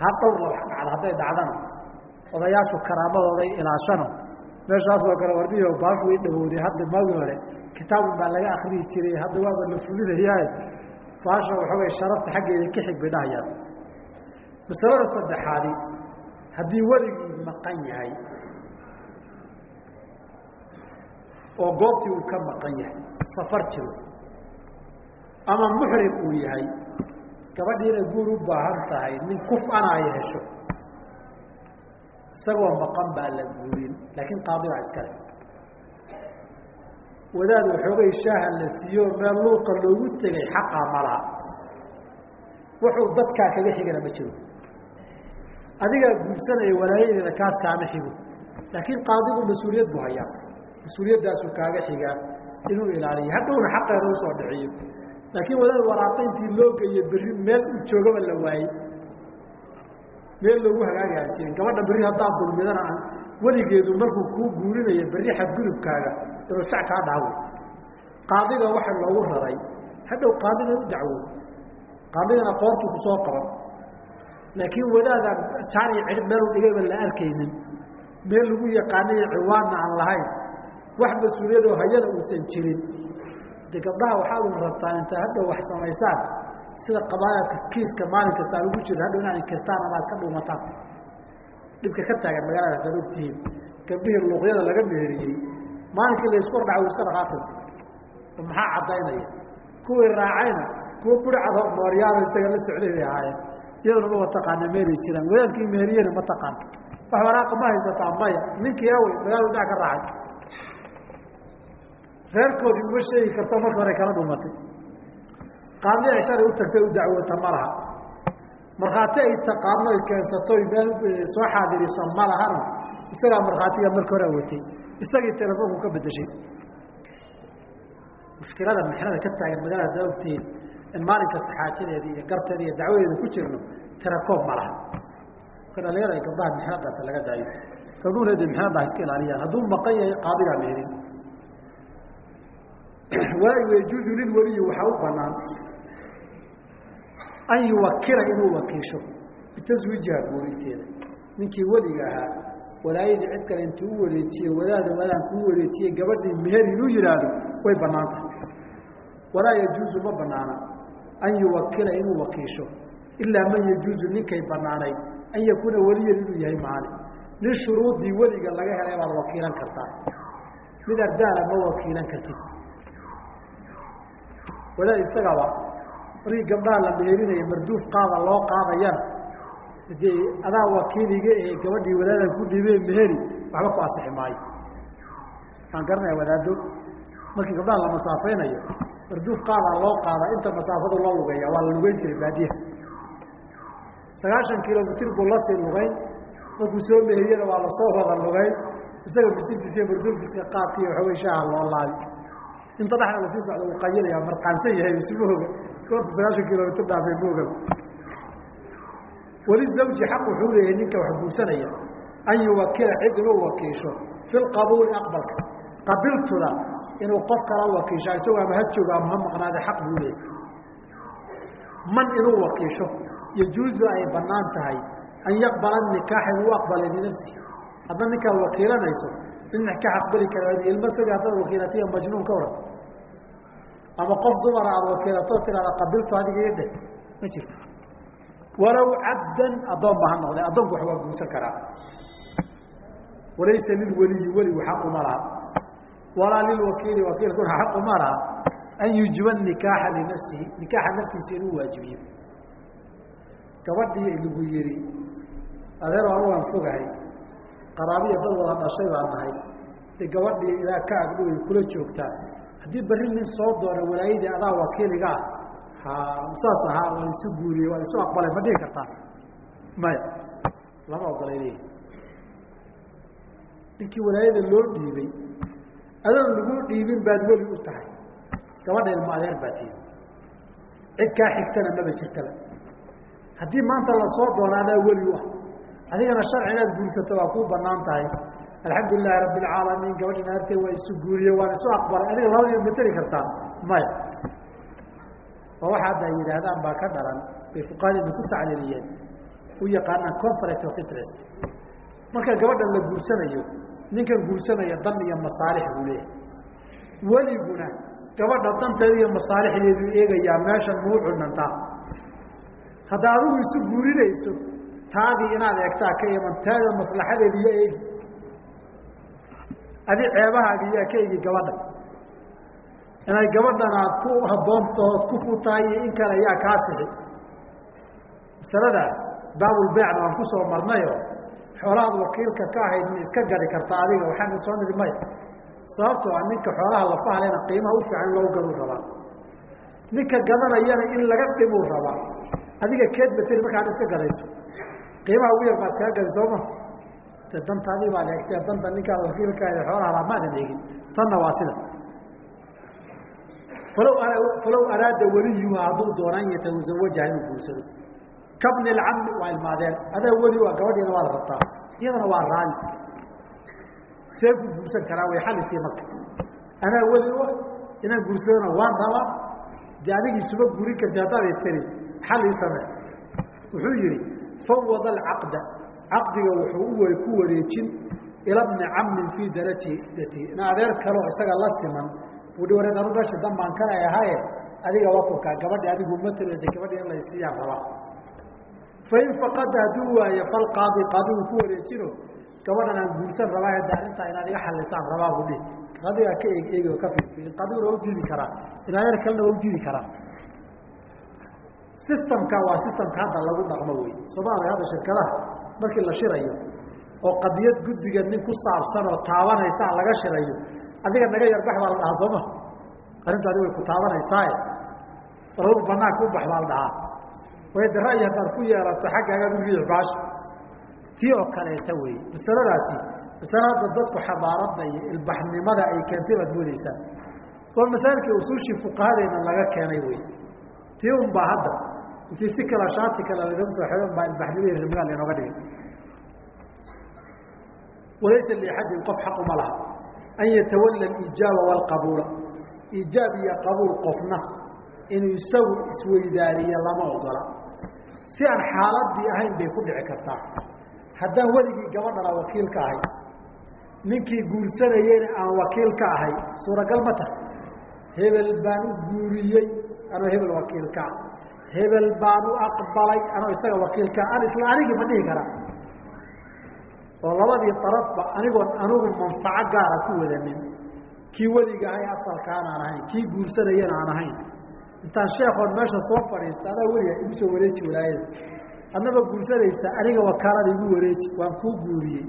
ha dhowr la wax dhacda hadday dhacdana odayaashu karaamadooday ilaashano meeshaasoo kale wardiyo baashu way dhawowday hadda maagi hore. Kitaabun baa laga akriyi jiray hadda waaba la fulinayaa baasha waxoogay sharafta xaggeeda ka xig bay dhahayaan. Masalada saddexaadi haddii weligii maqan yahay oo goobtii uu ka maqan yahay safar jiro. Ama muxrim uu yahay gabadhiina guur u baahan tahay nin kuf ana ay hesho. Isagoo maqan baa la guurin laakiin qaadi baa iskale wadaad waxoogay shaaha la siiyo meel luuqa loogu tegay xaqaa malaha wuxuu dadkaa kaga xigana ma jiro. Adigaa guursanaya walaayadeeda kaas kaama xigo laakiin qaadigu mas'uuliyad buu hayaa mas'uuliyaddaasuu kaaga xigaa inuu ilaaliyo. Hadhowna xaqeeda u soo dhiciyo. Laakiin wadaad waraaqayntii loo geeye berri meel u joogaba la waayey. Meel loogu hagaagi aan jirin. Gabadha berri haddaad dulmidana aan weligeedu markuu kuu guurinayo berri xadgudubkaaga sac kaa dhaawo qaadiga waxa loogu raray. Hadhow qaadiga u dacwo qaadigana qoortuu ku soo qaban. Laakiin wadaadaan jaan iyo cidhib meel u dhigayba la arkaynin. Meel lagu yaqaanayo ciwaanna aan lahayn wax mas'uuliyadoo hayana uusan jirin. De gabdhaha waxaad un rabtaa intaa hadhow wax samaysaan sida qabaayadka kiiska maalin kastaa lagu jiro hadhow inaad inkirtaan ama iska dhuumataan. Dhibka ka taagan magaalada hadaad ogtihiin gabdhihii luuqyada laga meheriyey maalinkii laysku hordhaca uu iska dhaqaaqi maxaa caddaynaya? Kuwii raacayna kuwa burcado mooryaano isaga la socday bay ahaayeen. Iyaduna ma taqaana meeri jiraan. Wadaadkii meheriyena ma taqaan. Wax waraaqa ma haysataa maya. Ninkii awey magaalo dhinac ka raacay reerkoodii uma sheegi karto marka hore kala dhumatay. Qaadli ay shalay u tagtay u dacwoota ma laha. Markhaati ay taqaano ay keensato meel soo xaadiriso ma lahana isagaa markhaatiga marka hore awatay isagii telefoonku ka bedeshay mushkilada mixnada ka taagan magaalada da ogtihiin in maalin kasta xaajadeeda iyo garteeda iyo dacwadeeda ku jirno tirakoob ma laha. Marka dhalinyada gabdhaha mixnadaas laga daayo. Gabdhuhuna de mixnada iska ilaaliyaan hadduu maqan yahay qaadigaa meherin [clears throat] walaa yajuuzu lilweliyi waxaa u banaan an yuwakila inuu wakiisho bitaswiijiha guurinteeda ninkii weliga ahaa walaayadii cid kale intuu u wareejiye wadaada wadaan kuu wareejiyey gabadhii meher inuu yihaahdo way bannaan tahay. Walaa yajuuzu ma banaana an yuwakila inuu wakiisho ilaa man yajuuzu ninkay banaanayd an yakuuna weliyan inuu yahay maani nin shuruudii weliga laga helay baad wakiilan kartaa. Mid ardaala ma wakiilan kartid wadaad isagaba markii gabdhaha la meherinayo marduuf qaada loo qaadayana dee adaa wakiiliga ee gabadhii wadaadan ku dhiibee meheri waxba ku asixi maayo. Waan garanaya wadaado markii gabdhaha la masaafeynayo marduuf qaadaa loo qaadaa inta masaafadu la lugeeya waa la lugeyn jiray baadiyaha. Sagaashan kilomitr buu la sii lugeyn. Markuu soo meheriyana waa la soo wada lugeyn. Isaga bijintiisa iyo marduufkiiska qaadka iyo waxawey loo laabi inta dhexda la sii socda uu qayilaya marqaansan yahay ismahooga goorta sagaashan kilomitr dhaafay mooga weli zawji xaq wuxuu leeyahay ninka wax guursanaya an yuwakila cid inuu wakiisho fi lqabuuli aqbalka. Qabiltuda inuu qof kala wakiisho isagoo ama ha jooga ama ha maqnaade xaq buu leeyahay. Man inuu wakiisho yajuuzu ay bannaan tahay an yaqbala nikaaxa inuu aqbalay binafsi hadda ninkaad wakiilanayso nin ka aqbali kara ilmo sagi haddaad wakiilatiya majnuun ka waran ama qof dumara aada wakiilatoo tiraada qabiltu adiga dheh ma jirto walow cabdan addoon ha noqday addoonku wax waa karaa walaysa lilweliyi weligu xaquma laha walaa lilwakiili wakiilkuna xaquma laha an yujiba nikaaxa linafsihi nikaaxa naftiisa inuu waajibiyo gabadhii lagu yihi adeer anu waan fogahay qaraabiya dad wada dhashay baa nahay. De gabadhii ilaa ka agdhow kula joogtaa. Haddii berri nin soo doona walaayadii adaa wakiiliga ah saas ahaa waa isu guuriyey waa isu aqbalay ma dhihi kartaa? Maya lama ogolay ninkii walaayada loo dhiibay adoon lagu dhiibin baad weli u tahay. Gabadha ilmo adeer baa tihi. Cid kaa xigtana maba jirtaba. Haddii maanta la soo adaa weli u ah adigana sharci inaad guursato waa kuu bannaan tahay. Alxamdu lilahi rabbi alcaalamiin gabadhi naartee waa isu guuriye waan isu aqbalay. Adiga labadiiba mateli kartaa? Maya oo waxa hadda ay yidhaahdaan baa ka dhalan bay fuqahadina ku tacliiliyeen u yaqaanaan conflict of interest. Marka gabadha la guursanayo ninkan guursanaya dan iyo masaalix buu leeyahay. Weliguna gabadha danteeda iyo masaalixdeedu eegayaa meeshan muu cunantaa hadda adigu isu guurinayso taadii inaad eegtaa ka iman taada maslaxadeeda iyo eegi. Adi ceebahaaga iyaa ka eegi gabadha. Inay gabadhan aad ku haboontahood ku futahay iyo in kale ayaa kaa sixi. Masaladaas baabulbeecna waan ku soo marnayo. Xoolahaad wakiilka ka ahayd ma iska gadi kartaa adiga waxaana soo nidi maya sababtoo a ninka xoolaha lafahalena qiimaha u fiican loo gaduu rabaa. Ninka gadanayana in laga dhibuu rabaa. Adiga keed bateri markaad iska gadayso qiimaha ugu yar baa iskaga gadi sooma de dantaadii baa leegtee danta ninkaada wakiilkaada xoolaha laa maadan eegin tanna waa sida. Falow araada weliyuha hadduu doona an yatazawajaha inuu guursado. Kabni lcammi waa ilmaadeen. Adaa weli waa gabadhiina waad rabtaa. Iyadana waa raali. See ku guursan karaa way xalisii marka. Anaa weli u inaan guursadona waan rabaa. De adigii suba guurin karti haddaaday tiri xalii same wuxuu yihi fawada alcaqda caqdiga wuxuu u ku wareejin ila bni cammin fii darajati in adeer kaleo isaga la siman ui wareed anu meesha dan baan ka leeyahaye adiga wakulkaa gabadhi adigu matl gabadhi in laysiiyaan rabaa fain faqada hadduu waayo falqaadi qaadigu ku wareejino gabadhan aan guursan rabaa de arrintaa inaad iga xalisaan rabaa bu dhihi qadigaa ka eeg eegi ka fiirfiirin qadiguna waa udiidi karaa inaayar kalena waa udiidi karaa systemka waa systemka hadda lagu dhaqmo wey soomaaliya hadda shirkadaha markii la shirayo oo qadiyad guddiga nin ku saabsan oo taabanaysaa laga shirayo adiga naga yarbax baa la dhahaa sooma. Arrintaadi way ku taabanaysaa balawr banaanka u bax baa la dhahaa. Way de ra'yi haddaad ku yeelato riix baasha tii oo kaleeta wey masaladaasi masale hadda dadku xabaaradda iyo ilbaxnimada ay keentay baad moodeysaa waa masaailkii usuushii fuqahadeena laga keenay wey tii un baa hadda intii si kala shaati kale lagama soo xegan baa ilbaxnimada rimgaal inooga dhigay. Walaysa liaxadin qof xaq uma laha. An yatawalla aliijaaba waalqabuula iijaab iyo qabuul qofna inuu isagu isweydaariyo lama ogola. Si aan xaaladii ahayn bay ku dhici kartaa. Haddaan weligii gabadhana wakiil ka ahay ninkii guursanayeyna aan wakiil ka ahay suuragal ma tahay. Hebel baan u guuriyey anoo hebel wakiilka ah hebel baan u aqbalay anoo isaga wakiilkaa an isla anigii ma dhihi karaa. Oo labadii darafba anigoon anigu manfaco gaara ku wadanin. Kii weliga ahay asalkaan aan ahayn kii guursanayana aan ahayn. Intaan sheekoon meesha soo fadhiista adaa weliga igu soo wareeji walaayada adnaba guursanaysa aniga wakaalada igu wareeji waan kuu guuriyey.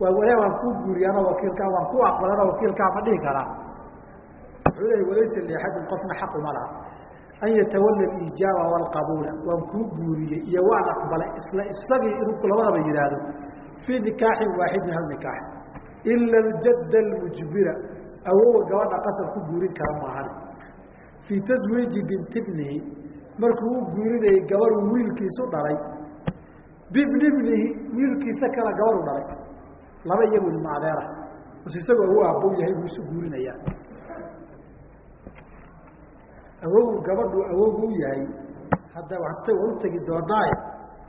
Waa wala waan kuu guuriyey anoo wakiilkaa waan ku aqbalay anoo wakiilkaa ma dhihi karaa. Wuxuu leeya walaysa liaxadin qofna xaq uma laha an yatawalla aliijaaba waalqabuula waan kuu guuriyey iyo waan aqbalay isla isagii inuu labadaba yidhaahdo fii nikaaxin waaxidin hal nikaax. Ila aljadda almujbira awowa gabadha qasab ku guurin kara maahan. Fii taswiiji binti markuu u guurinayay gabadhu wiilkiisu dhalay. Bibni wiilkiisa kale gabadhu dhalay. Laba iyagu ilma adeera. Bas isagoo awow aabbow yahay buu isu guurinayaa awogu gabadhu awogu u yahay hadda wata waa u tegi doonaaye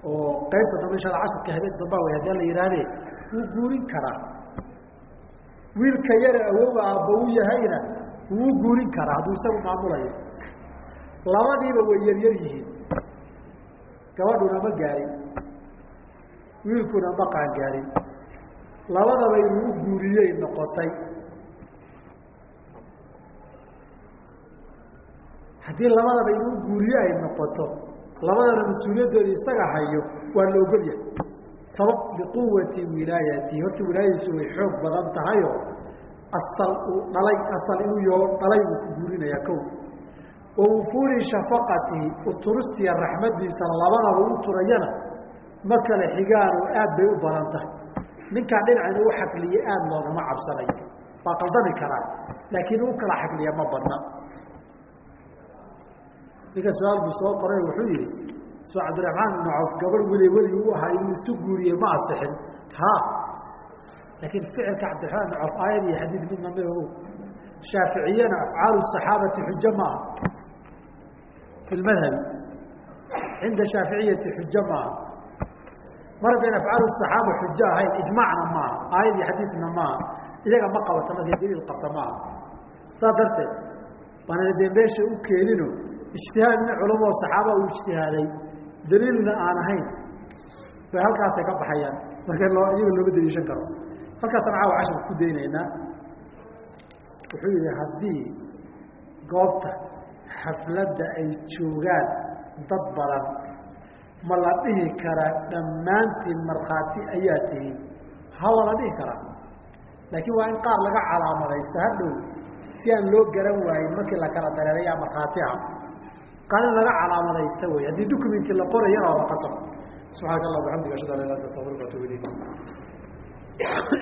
oo qaybta dambe insha alla casharka habeen dambaa way haddii la yihaahdee wuu guurin karaa. Wiilka yare awoga aabba u yahayna wuu guurin karaa hadduu isagu maamulayo. Labadiiba way yaryar yihiin. Gabadhuna ma gaarin wiilkuna ma qaangaarin labadaba inuu u guuriyey noqotay haddii labadaba inuu guuriye ay noqoto labadana mas'uuliyadooda isaga hayo waa la ogol yahay. Sabab liquwati wilaayati. Horta wilaayadiisu way xoog badan tahayoo asal uu dhalay asal inuu yo dhalay buu ku guurinayaa kow. Wa wufuuri shafaqatihi uturistiya raxmadiisa labadaba u turayana ma kale xigaano aad bay u badan tahay. Ninkaa dhinac inuu xakliye aada loogama cabsanayo. Waa qaldami karaa laakiin u kala xakliya ma badna ninka su'aal soo qoray wuxuu yihi soo cabdiraxmaan ibnu cawf gabadh weli weli ahaa inuu isu guuriyey ma asixin. Ha! Laakiin ficilka cabdiraxmaan ibnu cawf aayad iyo xadiid midna ma ogow shaaficiyana afcaalu saxaabati xujo ma fi lmadhabi cinda shaaficiyati xujo ma mar haddayn afcaalu saxaaba xujo ahayn ijmaacna maaha aayad iyo xadiidna maaha iyaga ma qabata markay daliil qabta maaha saas darteed meesha u keenino ijtihaad nin culamo saxaaba uu ijtihaaday daliilna aan ahayn. Bay halkaasay ka baxayaan. Marka iyaga looma daliishan karo. Halkaasaan caawa cashar ku daynaynaa. Wuxuu yihi haddii goobta xafladda ay joogaan dad badan ma la dhihi karaa dhammaantiin markhaati ayaa tihiin hawa la dhihi karaa. Laakiin waa in qaar laga calaamadaysta hadhow si aan loo garan waayin markii la kala dareerayaa markhaati ah qaar in laga calaamadaysta wey haddii documentkii la qorayana waa qasab. Subxaanaka allah bxamdiga ashhadu an la ilah anta astaqfiruka atubu ilayk